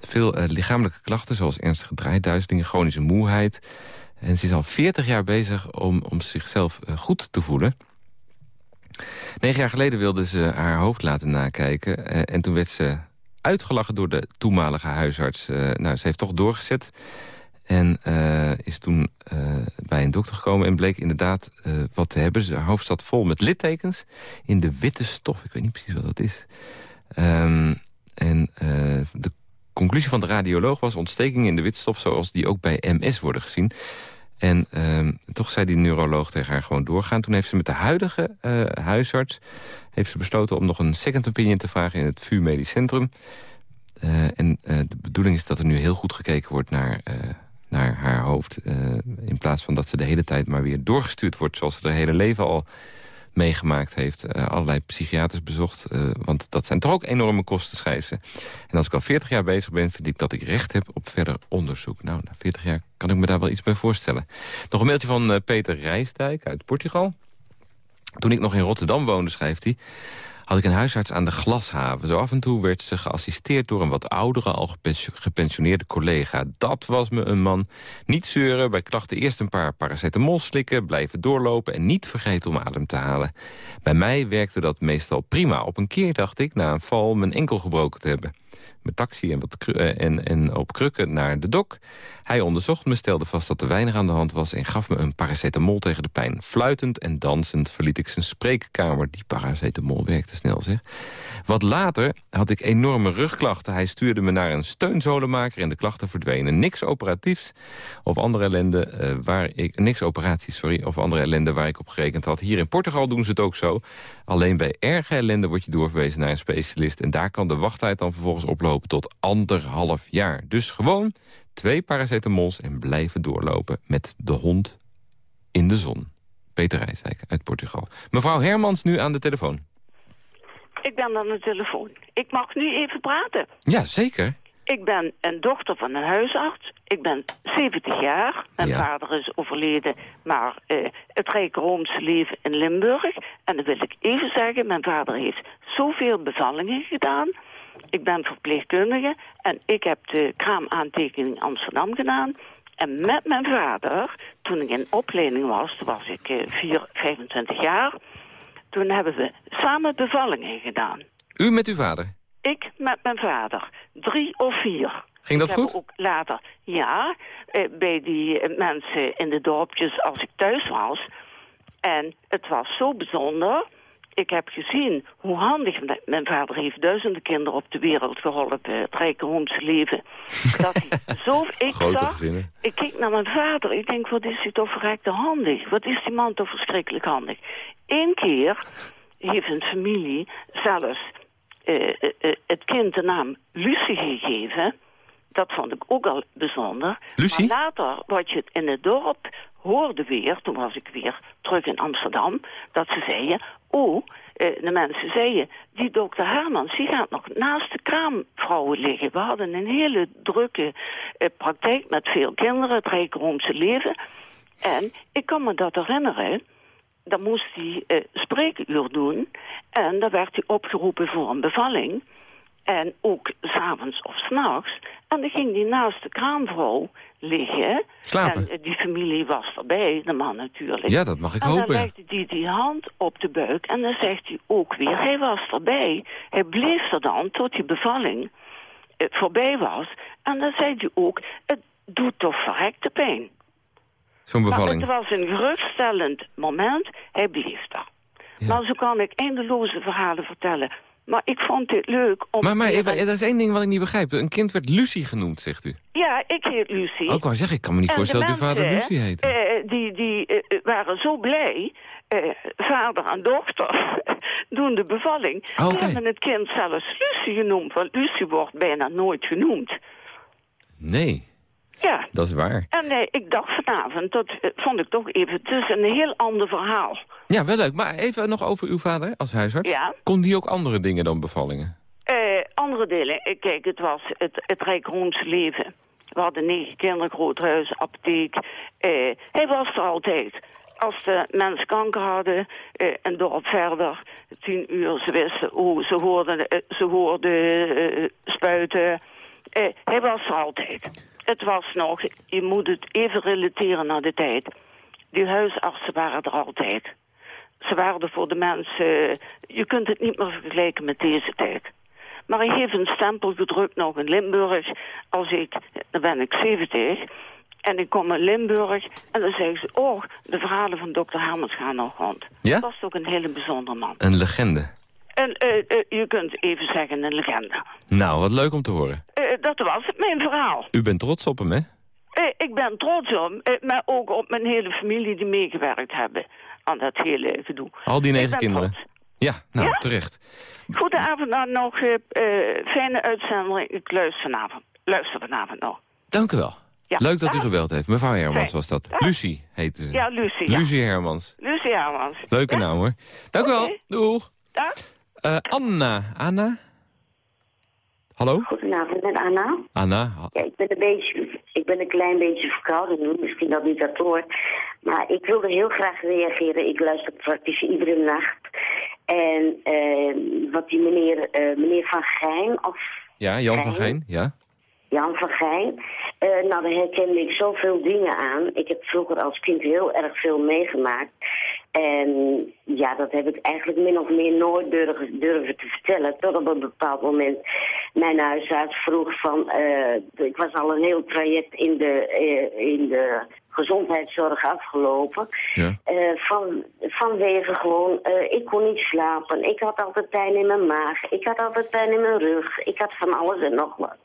Veel eh, lichamelijke klachten zoals ernstige draaiduizelingen, chronische moeheid. En ze is al 40 jaar bezig om, om zichzelf eh, goed te voelen. Negen jaar geleden wilde ze haar hoofd laten nakijken. eh, en toen werd ze uitgelachen door de toenmalige huisarts. Nou, ze heeft toch doorgezet. En eh, is toen eh, bij een dokter gekomen en bleek inderdaad eh, wat te hebben. Haar hoofd zat vol met littekens in de witte stof. Ik weet niet precies wat dat is. Ehm, en de conclusie van de radioloog was ontstekingen in de witte stof... zoals die ook bij MS worden gezien. En ehm, toch zei die neuroloog tegen haar gewoon doorgaan. Toen heeft ze met de huidige huisarts heeft ze besloten om nog een second opinion te vragen in het VU Medisch Centrum. En de bedoeling is dat er nu heel goed gekeken wordt naar, naar haar hoofd. eh, in plaats van dat ze de hele tijd maar weer doorgestuurd wordt... zoals ze haar hele leven al meegemaakt heeft. Eh, allerlei psychiaters bezocht. eh, want dat zijn toch ook enorme kosten, schrijft ze. En als ik al 40 jaar bezig ben, vind ik dat ik recht heb op verder onderzoek. Nou, na 40 jaar kan ik me daar wel iets bij voorstellen. Nog een mailtje van Peter Rijsdijk uit Portugal. Toen ik nog in Rotterdam woonde, schrijft hij... had ik een huisarts aan de glashaven. Zo af en toe werd ze geassisteerd door een wat oudere... al gepensio- gepensioneerde collega. Dat was me een man. Niet zeuren, bij klachten eerst een paar paracetamol slikken... blijven doorlopen en niet vergeten om adem te halen. Bij mij werkte dat meestal prima. Op een keer dacht ik na een val mijn enkel gebroken te hebben met taxi en, wat eh, en, en op krukken naar de dok. Hij onderzocht me, stelde vast dat er weinig aan de hand was... en gaf me een paracetamol tegen de pijn. Fluitend en dansend verliet ik zijn spreekkamer. Die paracetamol werkte snel, zeg. Wat later had ik enorme rugklachten. Hij stuurde me naar een steunzolenmaker en de klachten verdwenen. Niks operatiefs of andere ellende eh, waar ik... Niks operaties, sorry, of andere ellende waar ik op gerekend had. Hier in Portugal doen ze het ook zo. Alleen bij erge ellende word je doorverwezen naar een specialist... en daar kan de wachttijd dan vervolgens oplopen tot anderhalf jaar. Dus gewoon twee paracetamols en blijven doorlopen met de hond in de zon. Peter Rijsdijk uit Portugal. Mevrouw Hermans nu aan de telefoon. Ik ben aan de telefoon. Ik mag nu even praten. Ja, zeker. Ik ben een dochter van een huisarts. Ik ben 70 jaar. Mijn Ja. vader is overleden, maar eh, het Rijkeroomse leven in Limburg. En dan wil ik even zeggen, mijn vader heeft zoveel bevallingen gedaan. Ik ben verpleegkundige en ik heb de kraamaantekening Amsterdam gedaan. En met mijn vader, toen ik in opleiding was, toen was ik eh, vier, 25 jaar... toen hebben we samen bevallingen gedaan. U met uw vader. Ik met mijn vader. Drie of vier. Ging dat Ik goed? Ook later, ja, eh, bij die eh, mensen in de dorpjes als ik thuis was. En het was zo bijzonder. Ik heb gezien hoe handig... Mijn vader heeft duizenden kinderen op de wereld geholpen. Het rijke leven. Dat hij zo... Ik zag, ik keek naar mijn vader. Ik denk, wat is hij toch verrekte handig? Wat is die man toch verschrikkelijk handig? Eén keer heeft een familie zelfs eh, eh, eh, het kind de naam Lucie gegeven. Dat vond ik ook al bijzonder. Lucie? Maar later, wat je in het dorp hoorde weer, toen was ik weer terug in Amsterdam, dat ze zeiden, oh, eh, de mensen zeiden, die dokter Hermans, die gaat nog naast de kraamvrouwen liggen. We hadden een hele drukke eh, praktijk met veel kinderen, het Rijkeroomse leven. En ik kan me dat herinneren, dan moest hij eh, spreekuur doen. En dan werd hij opgeroepen voor een bevalling. En ook s'avonds of s'nachts. En dan ging hij naast de kraamvrouw liggen. Slapen. En eh, die familie was erbij, de man natuurlijk. Ja, dat mag ik en dan hopen. legde hij die hand op de buik en dan zegt hij ook weer, hij was erbij. Hij bleef er dan tot die bevalling eh, voorbij was. En dan zei hij ook, het doet toch verrekte pijn. Zo'n Maar bevalling. het was een geruststellend moment, hij bleef daar. Ja. Maar zo kan ik eindeloze verhalen vertellen. Maar ik vond dit leuk om... Maar, maar even, er is één ding wat ik niet begrijp. Een kind werd Lucie genoeg, zegt u. Ja, ik heet Lucie. Ook wou zeggen, ik kan me niet En voorstellen dat uw vader Lucie heette. eh, die die eh, waren zo blij. eh, vader en dochter doen de bevalling. Ah, oké. Die hebben het kind zelfs Lucie genoemd. Want Lucie wordt bijna nooit genoemd. Nee, Ja. dat is waar. En eh, ik dacht vanavond, dat vond ik toch even... Het is een heel ander verhaal. Ja, wel leuk. Maar even nog over uw vader als huisarts. Ja. Kon die ook andere dingen dan bevallingen? Eh, andere delen. Eh, Kijk, het was het, het leven. We hadden negen kinderen, groot huis, apotheek. Eh, hij was er altijd. Als de mensen kanker hadden, eh, een dorp verder, tien uur, ze wisten, oh, ze hoorden, ze hoorden spuiten. Hij was er altijd. Het was nog, je moet het even relateren naar de tijd. Die huisartsen waren er altijd. Ze waren voor de mensen... Je kunt het niet meer vergelijken met deze tijd. Maar hij heeft een stempel gedrukt nog in Limburg. Als ik, dan ben ik 70, en ik kom in Limburg... en dan zeggen ze, oh, de verhalen van dokter Hermans gaan nog rond. Ja? Dat was ook een hele bijzondere man. Een legende. En eh, eh, je kunt even zeggen een legende. Nou, wat leuk om te horen. Eh, dat was het, mijn verhaal. U bent trots op hem, hè? Ik ben trots op, eh, maar ook op mijn hele familie die meegewerkt hebben aan dat hele gedoe. Al die negen kinderen. Ja, nou, Ja? terecht. Goedenavond dan nog. eh, eh, fijne uitzending. Ik luister vanavond, luister vanavond nog. Dank u wel. Ja. Leuk dat u Dag. gebeld heeft. Mevrouw Hermans was dat. Dag. Lucie heette ze. Ja, Lucie. Ja. Lucie Hermans. Lucie Hermans. Leuke Ja? naam, hoor. Dank u wel. Doeg. Dag. Eh, Anna. Anna? Hallo? Goedenavond, met Anna. Anna. ha- Ja, ik ben een beetje, ik ben een klein beetje verkouden nu, misschien dat niet dat hoort. Maar ik wilde heel graag reageren. Ik luister praktisch iedere nacht. En eh, wat die meneer, eh, meneer Van Gijn, of Ja, Jan van Gein. Geen. Ja. Jan van Gijn. eh, nou, daar herkende ik zoveel dingen aan. Ik heb vroeger als kind heel erg veel meegemaakt. En ja, dat heb ik eigenlijk min of meer nooit durven, durven te vertellen. Tot op een bepaald moment mijn huisarts vroeg van... eh, ik was al een heel traject in de, eh, in de gezondheidszorg afgelopen. Ja. Van, vanwege gewoon, ik kon niet slapen. Ik had altijd pijn in mijn maag. Ik had altijd pijn in mijn rug. Ik had van alles en nog wat.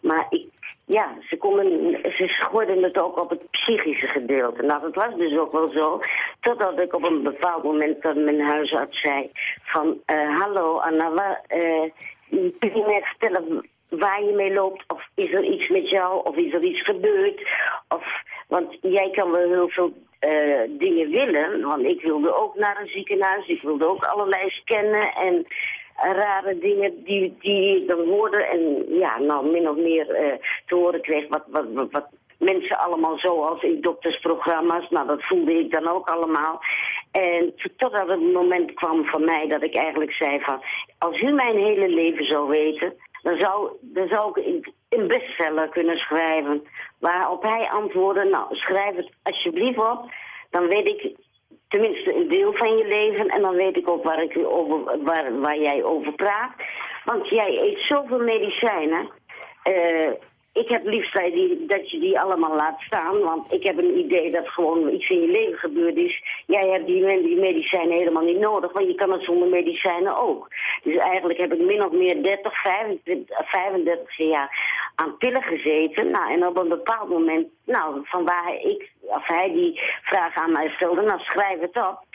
Maar ik, ja, ze, konden, ze gooiden het ook op het psychische gedeelte. Nou, dat was dus ook wel zo. Totdat ik op een bepaald moment aan mijn huisarts zei van... eh, hallo Anna, eh, kun je mij vertellen waar je mee loopt? Of is er iets met jou? Of is er iets gebeurd? Of, want jij kan wel heel veel eh, dingen willen. Want ik wilde ook naar een ziekenhuis. Ik wilde ook allerlei scannen en rare dingen die, die dan hoorde. En ja, nou min of meer eh, te horen kreeg wat, wat, wat, wat mensen allemaal zoals in doktersprogramma's. Nou, dat voelde ik dan ook allemaal. En totdat het moment kwam van mij dat ik eigenlijk zei van... als u mijn hele leven zou weten, dan zou, dan zou ik een bestseller kunnen schrijven. Waarop hij antwoordde, nou, schrijf het alsjeblieft op. Dan weet ik tenminste een deel van je leven. En dan weet ik ook waar, ik over, waar, waar jij over praat. Want jij eet zoveel medicijnen. Eh, ik heb liefst dat je, die, allemaal laat staan. Want ik heb een idee dat gewoon iets in je leven gebeurd is. Jij hebt die, die medicijnen helemaal niet nodig. Want je kan het zonder medicijnen ook. Dus eigenlijk heb ik min of meer 30, 25, 35 jaar aan pillen gezeten. Nou, en op een bepaald moment, nou, van waar ik, of hij die vraag aan mij stelde, nou schrijf het op.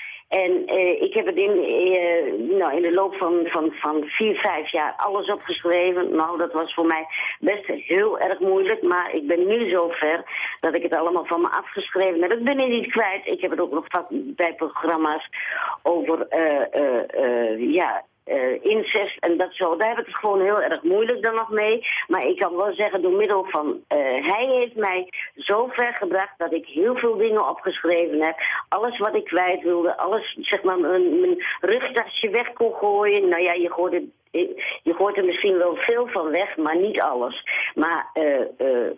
En eh, ik heb het in, eh, nou, in de loop van, van, van vier, vijf jaar alles opgeschreven. Nou, dat was voor mij best heel erg moeilijk. Maar ik ben nu zover dat ik het allemaal van me afgeschreven heb. Dat ben ik niet kwijt. Ik heb het ook nog bij programma's over, eh, ja, eh, incest en dat zo. Daar heb ik het gewoon heel erg moeilijk dan nog mee. Maar ik kan wel zeggen, door middel van... eh, hij heeft mij zo ver gebracht dat ik heel veel dingen opgeschreven heb. Alles wat ik kwijt wilde, alles, zeg maar, mijn, rugtasje weg kon gooien. Nou ja, je gooit je er misschien wel veel van weg, maar niet alles. Maar eh,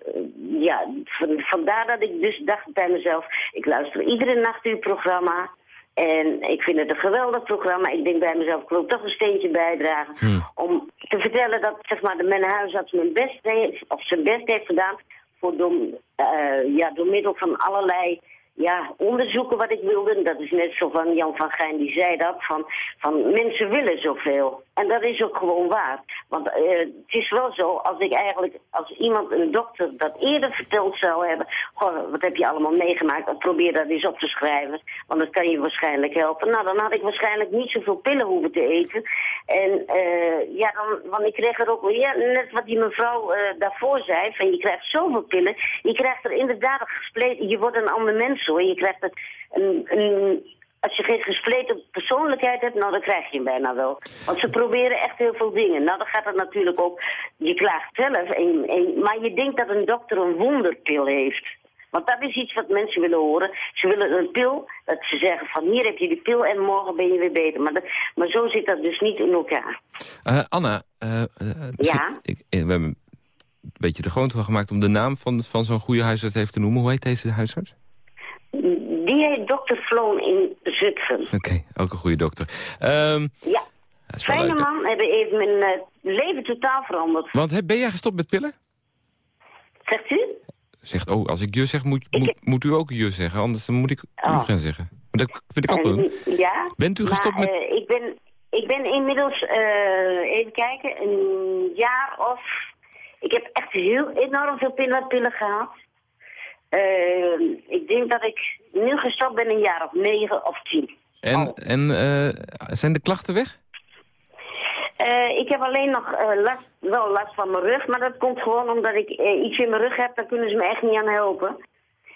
ja, van, vandaar dat ik dus dacht bij mezelf... ik luister iedere nacht uw programma... En ik vind het een geweldig programma. Ik denk bij mezelf, ik wil toch een steentje bijdragen. Om te vertellen dat zeg maar, de mijn huisarts mijn best heeft, of zijn best heeft gedaan. Voor door, eh, ja, door middel van allerlei ja, onderzoeken wat ik wilde. Dat is net zo van Jan van Gijn, die zei dat. Van, van mensen willen zoveel. En dat is ook gewoon waar. Want eh, het is wel zo, als ik eigenlijk, als iemand, een dokter, dat eerder verteld zou hebben. Goh, wat heb je allemaal meegemaakt? Of probeer dat eens op te schrijven. Want dat kan je waarschijnlijk helpen. Nou, dan had ik waarschijnlijk niet zoveel pillen hoeven te eten. En eh, ja, dan, want ik kreeg er ook wel, ja, net wat die mevrouw eh, daarvoor zei. Van je krijgt zoveel pillen. Je krijgt er inderdaad gespleten, je wordt een ander mens Je krijgt er een, een als je geen gespleten persoonlijkheid hebt, nou dan krijg je hem bijna wel. Want ze proberen echt heel veel dingen. Nou dan gaat het natuurlijk ook, je klaagt zelf, en, en, maar je denkt dat een dokter een wonderpil heeft. Want dat is iets wat mensen willen horen. Ze willen een pil, dat ze zeggen van hier heb je die pil en morgen ben je weer beter. Maar, dat, maar zo zit dat dus niet in elkaar. Eh, Anna, eh, eh, Ja? ik, we hebben een beetje de gewoonte van gemaakt om de naam van, van zo'n goede huisarts even te noemen. Hoe heet deze huisarts? Die heet dokter Floon in Zutphen. Oké, ook een goede dokter. Ehm, Ja. wel Fijne leuk, man, hebben even mijn eh, leven totaal veranderd. Want ben jij gestopt met pillen? Zegt u? Zegt, oh, als ik je zeg, moet, moet, moet u ook je zeggen. Anders dan moet ik u Oh. gaan zeggen. Maar dat vind ik ook wel. En, ja. Bent u maar, gestopt met- eh, ik, ben, ik ben inmiddels, eh, even kijken, een jaar of... Ik heb echt heel enorm veel pillen, pillen gehad. Eh, ik denk dat ik nu gestopt ben een jaar of negen of tien. En, Oh. en eh, zijn de klachten weg? Eh, ik heb alleen nog eh, last, wel last van mijn rug, maar dat komt gewoon omdat ik iets in mijn rug heb, daar kunnen ze me echt niet aan helpen.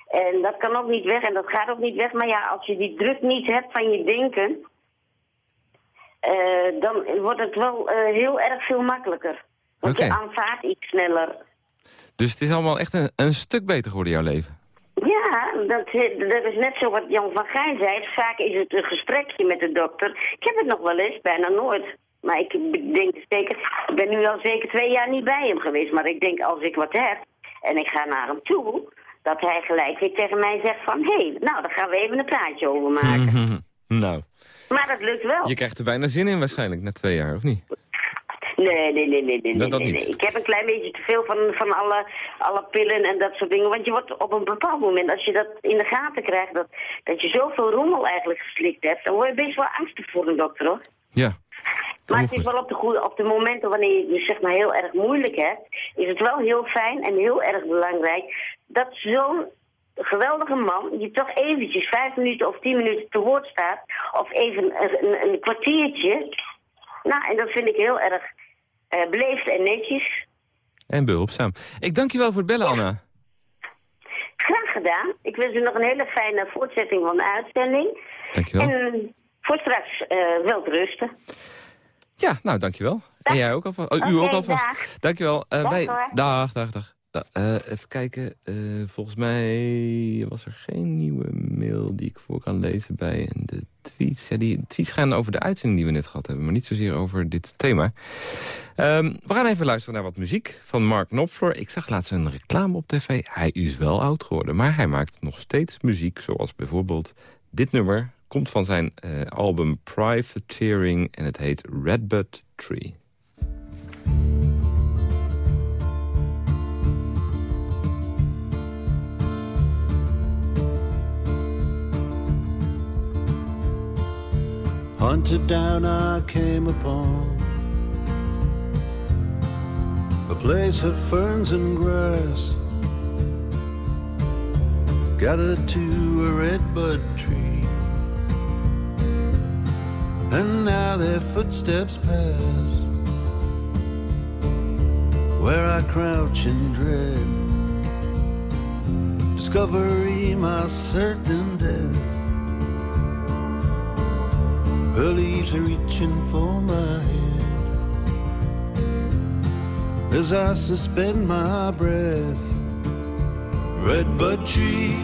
En dat kan ook niet weg en dat gaat ook niet weg. Maar ja, als je die druk niet hebt van je denken, dan wordt het wel heel erg veel makkelijker. Want je aanvaardt iets sneller. Dus het is allemaal echt een, een stuk beter geworden, jouw leven. Ja, dat, dat is net zo wat Jan van Gijn zei. Vaak is het een gesprekje met de dokter. Ik heb het nog wel eens, bijna nooit. Maar ik denk zeker, ik ben nu al zeker twee jaar niet bij hem geweest. Maar ik denk, als ik wat heb en ik ga naar hem toe... dat hij gelijk weer tegen mij zegt van... hé, hey, nou, daar gaan we even een praatje over maken. nou, Maar dat lukt wel. je krijgt er bijna zin in waarschijnlijk na twee jaar, of niet? Nee, nee, nee, nee, nee, nee, Dat- dat nee, niet. nee. Ik heb een klein beetje te veel van, van alle, alle pillen en dat soort dingen. Want je wordt op een bepaald moment, als je dat in de gaten krijgt, dat, dat je zoveel rommel eigenlijk geslikt hebt, dan word je best wel angstig voor een dokter, hoor. Ja. Maar het is wel op de, goede, op de momenten wanneer je het dus zeg maar heel erg moeilijk hebt, is het wel heel fijn en heel erg belangrijk dat zo'n geweldige man je toch eventjes vijf minuten of tien minuten te woord staat, of even een, een, een kwartiertje. Nou, en dat vind ik heel erg eh, beleefd en netjes. En behulpzaam. Ik dank je wel voor het bellen, Anna. Graag gedaan. Ik wens u nog een hele fijne voortzetting van de uitzending. Dank je wel. En voor straks eh wel te rusten. Ja, nou, dankjewel. En jij ook alvast. Oh, u ook alvast. dag. Dankjewel. Eh, Dag, wij... Dag, dag, dag. Eh, even kijken. Eh, volgens mij was er geen nieuwe mail die ik voor kan lezen bij de tweets. Ja, die tweets gaan over de uitzending die we net gehad hebben, maar niet zozeer over dit thema. Ehm, we gaan even luisteren naar wat muziek van Mark Knopfler. Ik zag laatst een reclame op tv. Hij is wel oud geworden, maar hij maakt nog steeds muziek, zoals bijvoorbeeld dit nummer. Komt van zijn eh, album Privateering en het heet Redbud Tree. Hunted down, I came upon a place of ferns and grass, gathered to a redbud tree, and now their footsteps pass where I crouch in dread discovery, my certain death. Her leaves are reaching for my head as I suspend my breath. Redbud tree,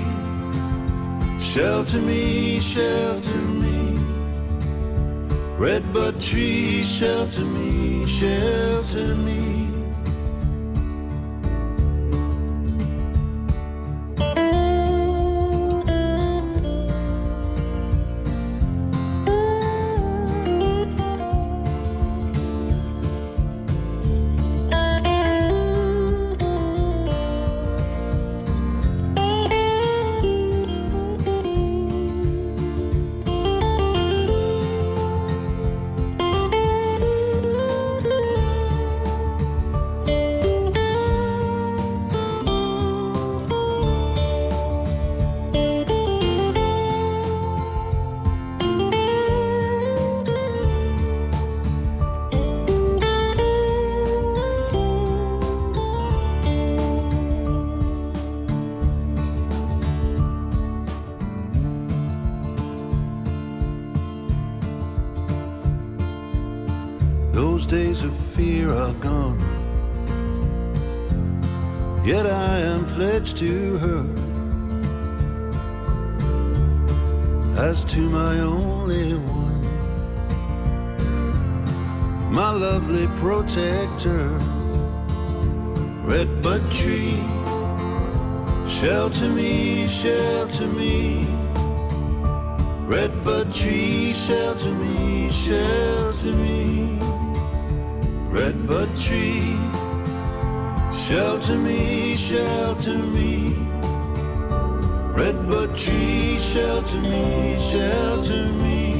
shelter me, shelter me. Redbud tree, shelter me, shelter me. Those days of fear are gone. Yet I am pledged to her as to my only one, my lovely protector. Redbud tree, shelter me, shelter me. Redbud tree, shelter me, shelter me. Redbud tree, shelter me, shelter me. Redbud tree, shelter me, shelter me.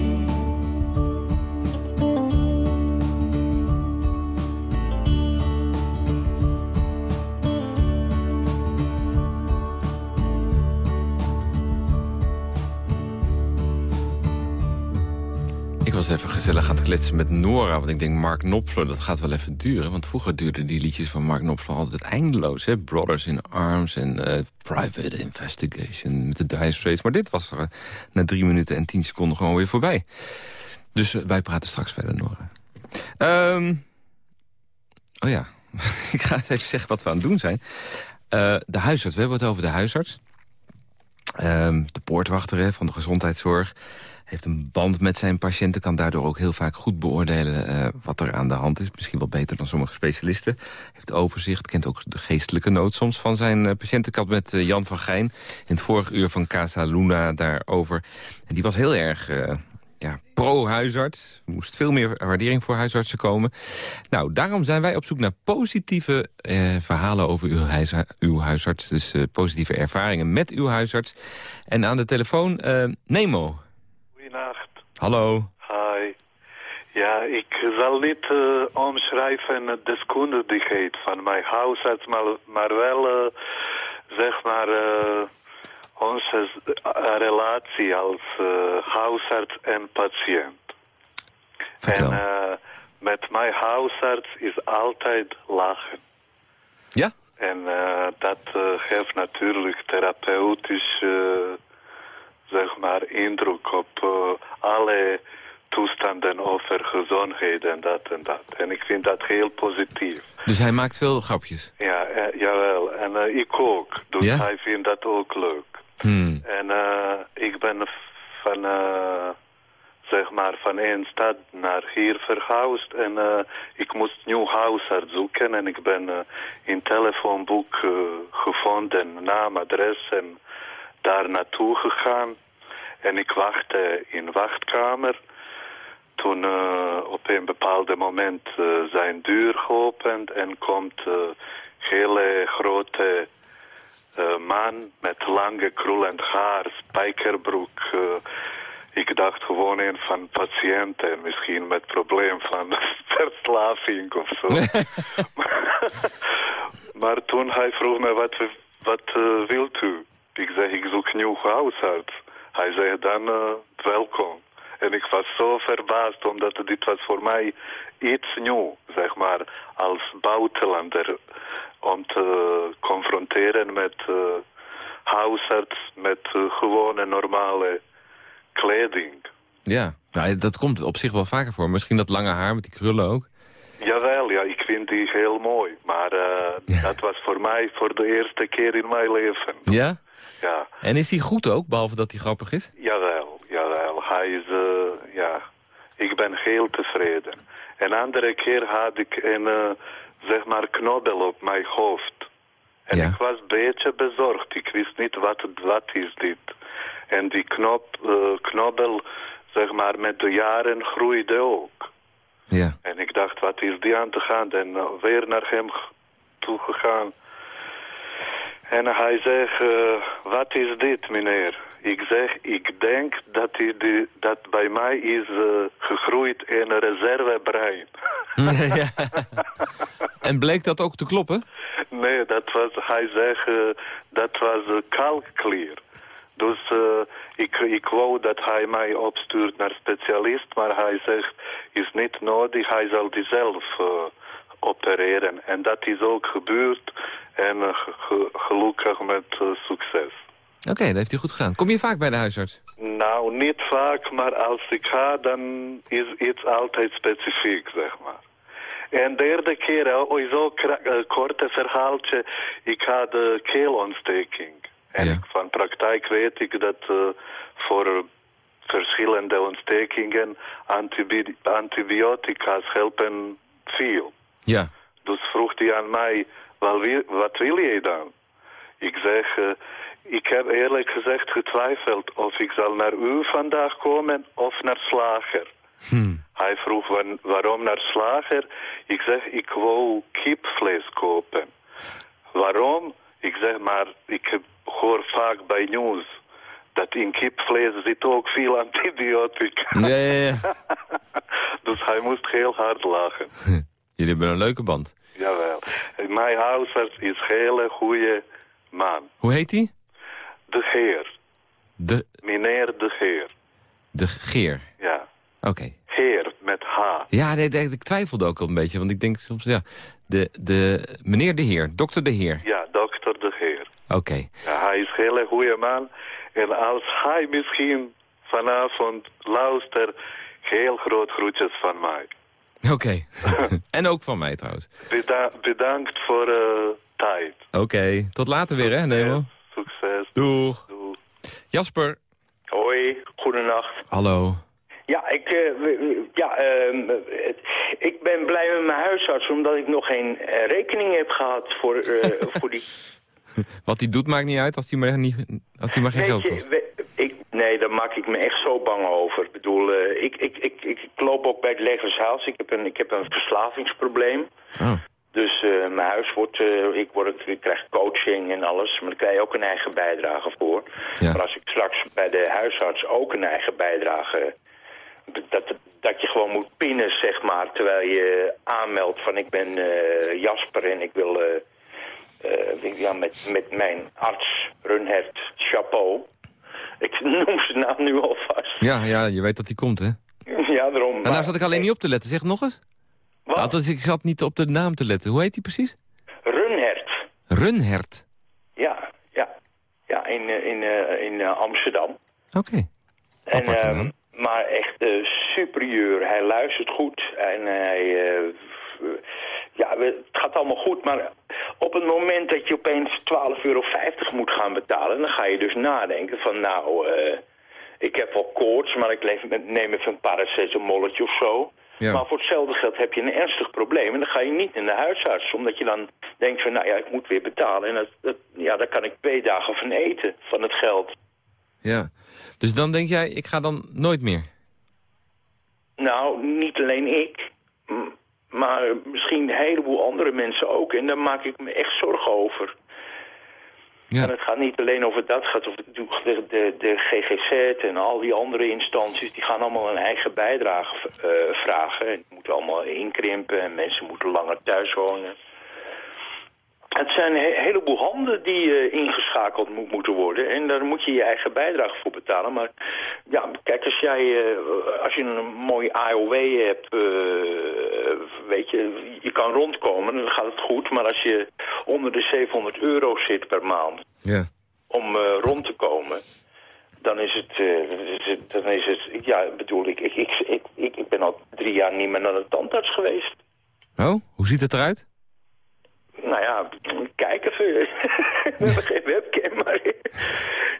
Even gezellig aan het met Nora. Want ik denk, Mark Knopfler, dat gaat wel even duren. Want vroeger duurden die liedjes van Mark Knopfler altijd eindeloos. Hè? Brothers in Arms en eh, Private Investigation met de Dire Straits. Maar dit was er na drie minuten en tien seconden gewoon weer voorbij. Dus eh, wij praten straks verder, Nora. Ehm, oh ja, ik ga even zeggen wat we aan het doen zijn. Eh, de huisarts, we hebben het over de huisarts. Ehm, de poortwachter hè, van de gezondheidszorg heeft een band met zijn patiënten... kan daardoor ook heel vaak goed beoordelen eh, wat er aan de hand is. Misschien wel beter dan sommige specialisten. Heeft overzicht, kent ook de geestelijke nood soms van zijn uh, patiënten. Ik had met eh, Jan van Gijn in het vorige uur van Casa Luna daarover. En die was heel erg... ja, pro-huisarts. Er moest veel meer waardering voor huisartsen komen. Nou, daarom zijn wij op zoek naar positieve verhalen over uw, uw huisarts. Dus positieve ervaringen met uw huisarts. En aan de telefoon Nemo. Hallo. Hi. Ja, ik zal niet uh, omschrijven de deskundigheid van mijn huisarts, maar, maar wel, uh, zeg maar, uh, onze relatie als huisarts en patiënt. Vertel. En met mijn huisarts is altijd lachen. Ja? En dat geeft natuurlijk therapeutisch zeg maar, indruk op uh, alle toestanden over gezondheid en dat en dat. En ik vind dat heel positief. Dus hij maakt veel grapjes? Ja, uh, jawel. En uh, ik ook. Dus ja? hij vindt dat ook leuk. Hmm. En ik ben van, zeg maar, van één stad naar hier verhuisd. En ik moest nieuw huisarts zoeken. En ik ben in telefoonboek gevonden, naam, adres en daar naartoe gegaan. En ik wachtte in wachtkamer. Toen uh, op een bepaald moment uh, zijn deur geopend en komt een uh, hele grote man met lange krullend haar, spijkerbroek. ik dacht gewoon een van patiënten, misschien met probleem van verslaving of zo. maar toen hij vroeg me, wat, wat wilt u? Ik zeg, ik zoek nieuw huisarts. Hij zei dan uh, welkom. En ik was zo verbaasd, omdat dit was voor mij iets nieuw, zeg maar, als buitenlander. Om te confronteren met uh, huisarts met eh, gewone normale kleding. Ja, nou, dat komt op zich wel vaker voor. Misschien dat lange haar met die krullen ook. Jawel, ja, ik vind die heel mooi. Maar eh, dat was voor mij voor de eerste keer in mijn leven. Ja? Ja, En is hij goed ook, behalve dat hij grappig is? jawel, jawel. Hij is, eh, ja, ik ben heel tevreden. Een andere keer had ik een, eh, zeg maar, knobbel op mijn hoofd. En Ja. ik was een beetje bezorgd. Ik wist niet wat, wat is dit. En die knop, eh, knobbel, zeg maar, met de jaren groeide ook. Ja. En ik dacht, wat is die aan te gaan? En weer naar hem toegegaan. En hij zegt, eh, wat is dit, meneer? Ik zeg, ik denk dat, die, dat bij mij is eh, gegroeid een reservebrein. ja. En bleek dat ook te kloppen? Nee, dat was, hij zegt, eh, dat was uh, kalkklier. Dus eh, ik, ik wou dat hij mij opstuurt naar specialist, maar hij zegt, is niet nodig, hij zal die zelf opereren. En dat is ook gebeurd en eh, ge- gelukkig met eh, succes. Oké, dat heeft hij goed gedaan. Kom je vaak bij de huisarts? Nou, niet vaak, maar als ik ga, dan is iets altijd specifiek, zeg maar. En derde keer, eh, is ook een korte verhaaltje, ik had uh, keelontsteking. En van praktijk weet ik dat uh, voor verschillende ontstekingen antibi antibiotica's helpen veel. Ja. Dus vroeg hij aan mij, wat wil, je dan? Ik zeg, uh, ik heb eerlijk gezegd getwijfeld of ik zal naar u vandaag komen of naar Slager. Hmm. Hij vroeg van, waarom naar Slager. Ik zeg, ik wou kipvlees kopen. Waarom? Ik zeg maar, ik hoor vaak bij nieuws dat in kipvlees zit ook veel antibiotica. Ja, ja, ja. dus hij moest heel hard lachen. Jullie hebben een leuke band. Jawel. Mijn huisarts is een hele goede man. Hoe heet hij? De Heer. De... Meneer De Heer. De Geer. Ja. Oké. Heer, met H. Ja, nee, ik twijfelde ook al een beetje. Want ik denk soms, ja, de, de, meneer de Heer, dokter de Heer. Ja, dokter De Heer. Oké. Ja, hij is een hele goede man. En als hij misschien vanavond luistert, heel groot groetjes van mij. Oké. en ook van mij trouwens. Beda bedankt voor uh, tijd. Oké, tot later weer hè, Nemo. Succes. Doeg. Doeg. Jasper. Hoi, goedenacht. Hallo. Ja, ik, uh, ja, uh, ik ben blij met mijn huisarts omdat ik nog geen uh, rekening heb gehad voor, voor die... Wat hij doet maakt niet uit als hij maar, niet, als hij maar geen geld kost. we, ik, nee, daar maak ik me echt zo bang over. Ik bedoel, uh, ik, ik, ik, ik, loop ook bij het Legershuis. Ik heb een, ik heb een verslavingsprobleem. Oh. Dus uh, mijn huis wordt, uh, ik, word, ik krijg coaching en alles, maar daar krijg je ook een eigen bijdrage voor. Ja. Maar als ik straks bij de huisarts ook een eigen bijdrage, dat, dat je gewoon moet pinnen, zeg maar, terwijl je aanmeldt van ik ben uh, Jasper en ik wil ja, met, met mijn arts Runhert Chapeau. Ik noem zijn naam nu alvast. Ja, ja, je weet dat hij komt, hè? Ja, daarom. En nou zat ik alleen niet op te letten. Zeg nog eens. Wat? Althans, ik zat niet op de naam te letten. Hoe heet hij precies? Runhert. Runhert? Ja, ja. Ja, in, in, uh, in Amsterdam. Oké. Okay. En, uh, maar echt uh, superieur. Hij luistert goed en hij... Uh, ja, het gaat allemaal goed, maar op het moment dat je opeens 12,50 euro moet gaan betalen... dan ga je dus nadenken van nou, uh, ik heb wel koorts, maar ik neem even een paracetamolletje of zo. Ja. Maar voor hetzelfde geld heb je een ernstig probleem en dan ga je niet in de huisarts. Omdat je dan denkt van nou ja, ik moet weer betalen en dat, dat, ja, daar kan ik twee dagen van eten, van het geld. Ja, dus dan denk jij, ik ga dan nooit meer? Nou, niet alleen ik, maar misschien een heleboel andere mensen ook. En daar maak ik me echt zorgen over. Ja. En het gaat niet alleen over dat, het gaat over de, de, de GGZ en al die andere instanties. Die gaan allemaal een eigen bijdrage uh, vragen. En die moeten allemaal inkrimpen en mensen moeten langer thuis wonen. Het zijn een heleboel handen die uh, ingeschakeld moet, moeten worden. En daar moet je je eigen bijdrage voor betalen. Maar ja, kijk, als jij uh, als je een mooi AOW hebt, uh, weet je, je kan rondkomen, dan gaat het goed. Maar als je onder de 700 euro zit per maand, ja. om eh, rond te komen... Dan is het, dan is het, ja, bedoel ik, ik, ik, ik, ik ben al drie jaar niet meer naar de tandarts geweest. Oh, hoe ziet het eruit? Nou ja, kijk even. We hebben geen webcam, maar...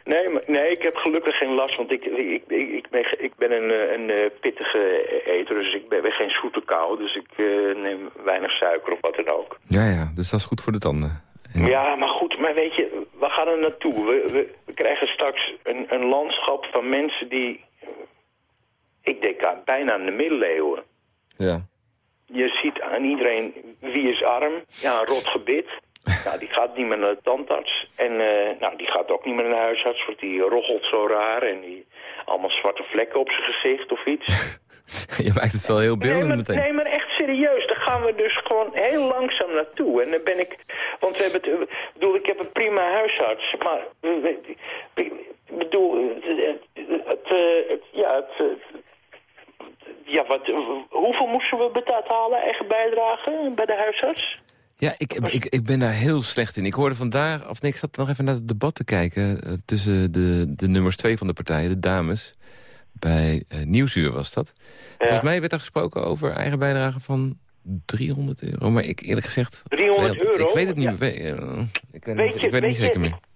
Nee, maar, nee, ik heb gelukkig geen last, want ik, ik, ik, ik ben, ik ben een, een eh, pittige eter, dus ik ben, geen zoete kou. Dus ik uh, neem weinig suiker of wat dan ook. Ja, ja, dus dat is goed voor de tanden. Ja, maar goed, maar weet je, we gaan er naartoe. We, we, we krijgen straks een, een landschap van mensen die... Ik denk aan bijna aan de middeleeuwen. Ja. Je ziet aan iedereen wie is arm. Ja, een rot gebit. Nou, die gaat niet meer naar de tandarts. En uh, nou, die gaat ook niet meer naar de huisarts, want die roggelt zo raar. En die allemaal zwarte vlekken op zijn gezicht of iets. Je maakt het wel heel beeldend nee, meteen. Nee, maar echt serieus. Daar gaan we dus gewoon heel langzaam naartoe. En dan ben ik... Want we hebben het... Ik bedoel, ik heb een prima huisarts. Maar... Ik bedoel... Het, het, het ja, het, ja, wat, hoeveel moesten we betalen, eigen bijdrage bij de huisarts? Ja, ik, ik, ik ben daar heel slecht in. Ik hoorde vandaag, of nee, ik zat nog even naar het debat te kijken... Uh, tussen de, de nummers twee van de partijen, de dames. Bij uh, Nieuwsuur was dat. Ja. Volgens mij werd er gesproken over eigen bijdrage van 300 euro. Maar ik eerlijk gezegd... 300 euro? Ik weet het niet, ja. weet, uh, ik weet, weet, je, ik weet, weet niet zeker meer. Je,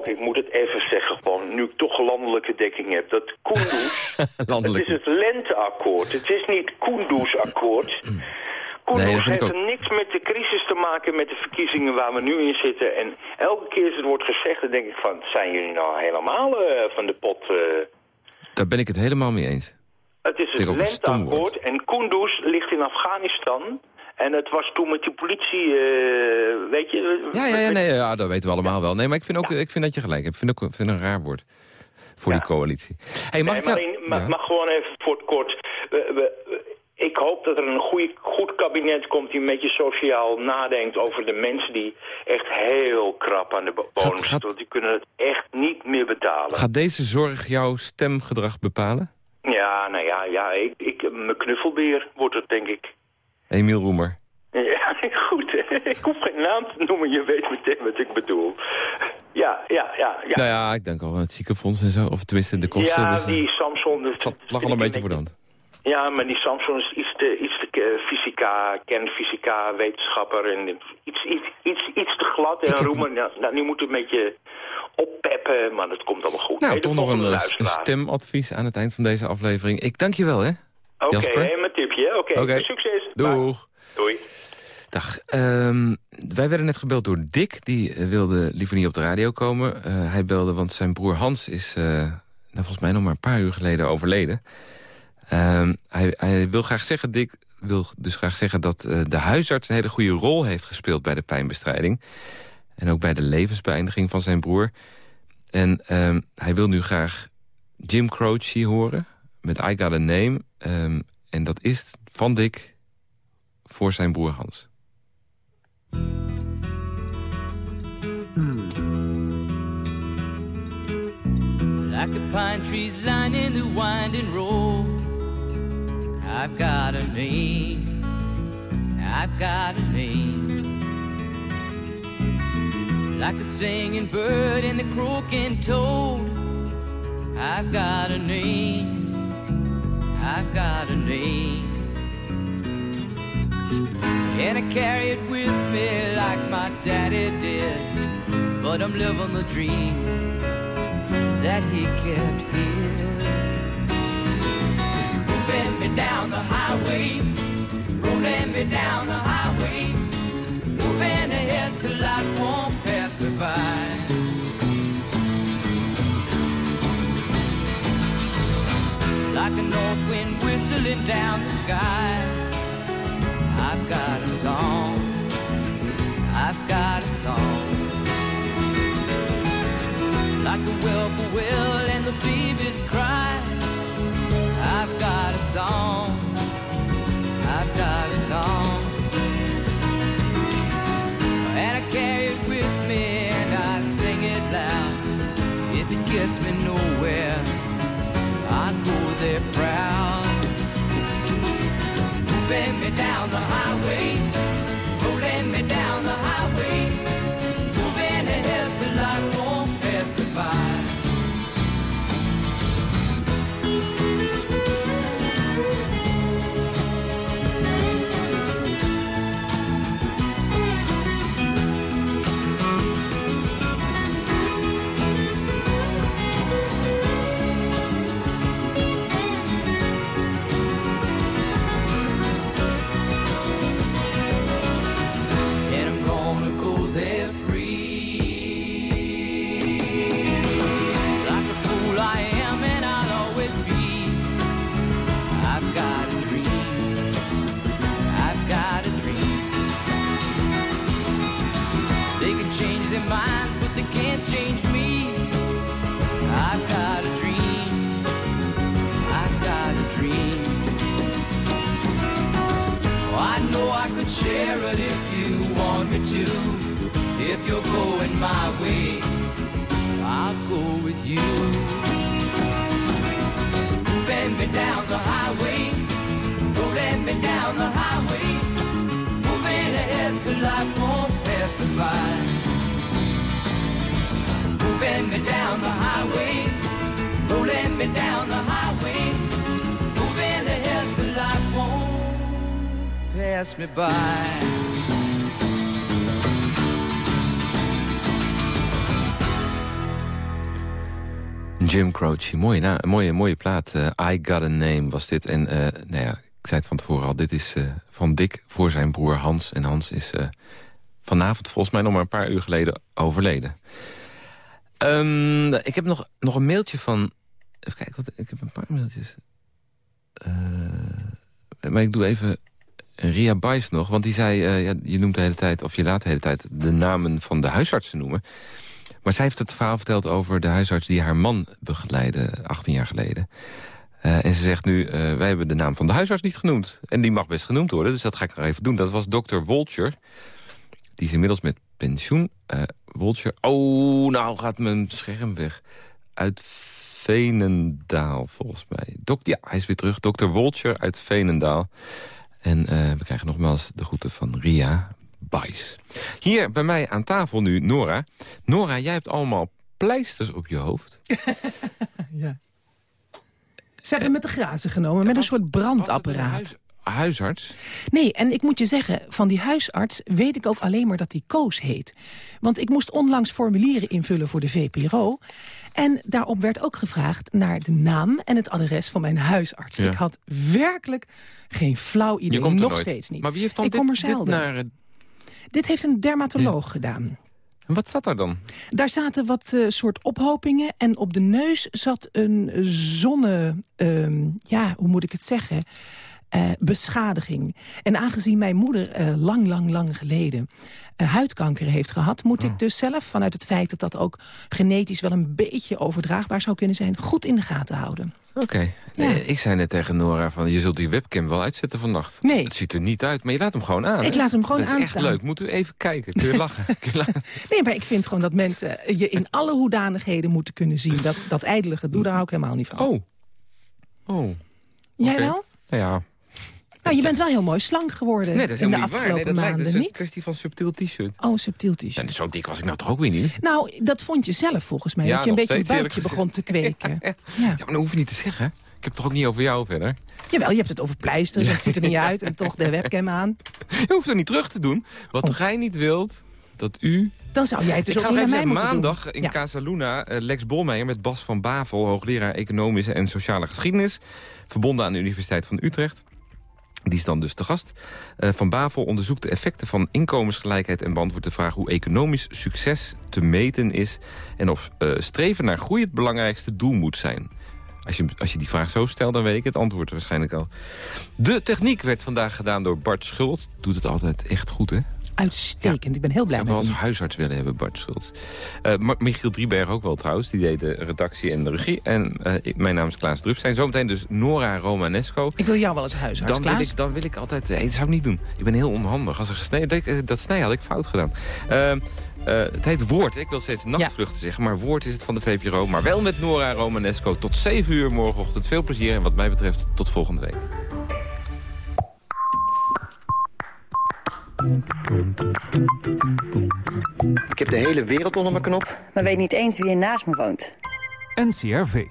ook, ik moet het even zeggen gewoon... nu ik toch landelijke dekking heb, dat Kunduz... het is het lenteakkoord. Het is niet Kunduz-akkoord... Kunduz nee, heeft ook... niks met de crisis te maken met de verkiezingen waar we nu in zitten. En elke keer als het wordt gezegd, dan denk ik van, zijn jullie nou helemaal uh, van de pot... Uh... Daar ben ik het helemaal mee eens. Het is het lenteakkoord en Kunduz ligt in Afghanistan... En het was toen met die politie, uh, weet je... Ja, ja, ja, nee, ja, dat weten we allemaal ja. wel. Nee, maar ik vind, ook, ja. ik vind dat je gelijk hebt. Ik vind, ook, vind een raar woord voor die coalitie. Hey, mag nee, ik maar, mag gewoon even voor het kort. We, we, ik hoop dat er een goeie, goed kabinet komt die een beetje sociaal nadenkt over de mensen die echt heel krap aan de bodem zitten. Want die kunnen het echt niet meer betalen. Gaat deze zorg jouw stemgedrag bepalen? Ja, nou ja, ja ik, ik, mijn knuffelbeer wordt het, denk ik. Emiel Roemer. Ja, goed. ik hoef geen naam te noemen, je weet meteen wat ik bedoel. Ja, ja, ja. ja. Nou ja, ik denk al aan het ziekenfonds en zo, of tenminste de kosten. Ja, dus, die Samson... Dus, het lag al een beetje voor de hand. Ja, maar die Samson is iets te, iets te fysica, kernfysica, wetenschapper en iets, iets, iets, iets te glad. En Roemer, nou, nou, nu moet het een beetje oppeppen, maar dat komt allemaal goed. Nou, hey, toch nog een, een, stemadvies aan het eind van deze aflevering. Ik dank je wel, hè? Oké, okay, mijn tipje. Oké, okay. okay. succes. Doeg. Bye. Doei. Dag. Um, wij werden net gebeld door Dick. Die wilde liever niet op de radio komen. Uh, hij belde, want zijn broer Hans is uh, nou, volgens mij nog maar een paar uur geleden overleden. Um, hij, hij, wil graag zeggen, Dick wil dus graag zeggen... dat de huisarts een hele goede rol heeft gespeeld bij de pijnbestrijding. En ook bij de levensbeëindiging van zijn broer. En um, hij wil nu graag Jim Croce horen met I Got A Name. En dat is van Dick voor zijn broer Hans. Like the pine trees lining the winding road I've got a name. I've got a name. Like the singing bird and the croaking toad I've got a name. I've got a name And I carry it with me like my daddy did. But I'm living the dream that he kept here. Moving me down the highway Rolling me down the highway. Moving ahead so life won't pass me by. Like a north wind whistling down the sky I've got a song. I've got a song. Me by. Jim Croce, mooie, mooie, mooie plaat. Eh, I Got a Name was dit. En eh, nou ja, ik zei het van tevoren al, dit is eh, van Dick voor zijn broer Hans. En Hans is vanavond volgens mij nog maar een paar uur geleden overleden. Ehm, ik heb nog, nog een mailtje van... Even kijken, wat, ik heb een paar mailtjes. maar ik doe even Ria Bijs nog. Want die zei, ja, je noemt de hele tijd, of je laat de hele tijd... de namen van de huisartsen noemen. Maar zij heeft het verhaal verteld over de huisarts die haar man begeleidde 18 jaar geleden. Uh, en ze zegt nu, wij hebben de naam van de huisarts niet genoemd. En die mag best genoemd worden, dus dat ga ik nog even doen. Dat was dokter Wolcher. Die is inmiddels met pensioen. Wolcher, oh, nou gaat mijn scherm weg. Uit Venendaal, volgens mij. Dok ja, hij is weer terug. Dokter Wolcher uit Venendaal. En we krijgen nogmaals de groeten van Ria. Bijs. Hier bij mij aan tafel nu Nora. Nora, jij hebt allemaal pleisters op je hoofd. ja. Ze hebben met de grazen genomen, met een soort brandapparaat. Huisarts? Nee, en ik moet je zeggen, van die huisarts weet ik ook alleen maar dat die Koos heet. Want ik moest onlangs formulieren invullen voor de VPRO. En daarop werd ook gevraagd naar de naam en het adres van mijn huisarts. Ik had werkelijk geen flauw idee, nog steeds niet. Maar wie heeft dan ik dit, kom er zelden. dit naar dit heeft een dermatoloog gedaan. En wat zat daar dan? Daar zaten wat uh, soort ophopingen en op de neus zat een zonne... Uh, ja, hoe moet ik het zeggen? Uh, beschadiging. En aangezien mijn moeder uh, lang, lang, lang geleden uh, huidkanker heeft gehad... moet ik dus zelf, vanuit het feit dat dat ook genetisch wel een beetje overdraagbaar zou kunnen zijn... goed in de gaten houden. Oké. Okay. Ik zei net tegen Nora van je zult die webcam wel uitzetten vannacht. Nee. Het ziet er niet uit, maar je laat hem gewoon aan. Ik hè? laat hem gewoon aanstaan. Dat is echt leuk. Moet u even kijken. Kun je lachen? Kun je lachen? nee, maar ik vind gewoon dat mensen je in alle hoedanigheden moeten kunnen zien. Dat, dat ijdele gedoe, daar hou ik helemaal niet van. Oh. Oh. Jij okay. wel? Nou ja, nou, je bent wel heel mooi slank geworden nee, dat is in de afgelopen. Nee, dat maanden, lijkt, dat is een kwestie van subtiel t-shirt. Oh, subtiel t-shirt. Ja, zo dik was ik nou toch ook weer niet? Nou, dat vond je zelf volgens mij. Ja, dat je een beetje een buikje begon te kweken. Ja, ja. maar dat hoef je niet te zeggen. Ik heb het toch ook niet over jou verder? Jawel, je hebt het over pleisters. Het ziet er niet uit en toch de webcam aan. Je hoeft er niet terug te doen. Wat Oh. gij niet wilt, dat u... Dan zou jij het dus ik ook niet naar mij moeten maandag doen. in Ja. Casa Luna eh, Lex Bolmeijer met Bas van Bavel... hoogleraar Economische en Sociale Geschiedenis... verbonden aan de Universiteit van Utrecht. Die is dan dus te gast. Eh, van Bavel onderzoekt de effecten van inkomensgelijkheid... en beantwoordt de vraag hoe economisch succes te meten is... en of eh, streven naar groei het belangrijkste doel moet zijn. Als je, als je die vraag zo stelt, dan weet ik het antwoord waarschijnlijk al. De techniek werd vandaag gedaan door Bart Schultz. Doet het altijd echt goed, hè? Uitstekend, ik ben heel blij Zou met wel als hem. huisarts willen hebben, Bart Schultz. Eh, Michiel Drieberg ook wel trouwens. Die deed de redactie en de regie. En eh, ik- mijn naam is Klaas Drups. Zijn zometeen dus Nora Romanesco. Ik wil jou wel als huisarts, Dan wil, Klaas. ik, dan wil ik altijd... Dat zou ik niet doen. Ik ben heel onhandig. Als er gesneden... Dat, ik- dat snijden had ik fout gedaan. Eh, eh, het heet Woord. Ik wil steeds nachtvluchten zeggen. Maar Woord is het van de VPRO. Maar wel met Nora Romanesco. Tot 7 uur morgenochtend. Veel plezier. En wat mij betreft tot volgende week. Ik heb de hele wereld onder mijn knop. maar weet niet eens wie er naast me woont. NCRV.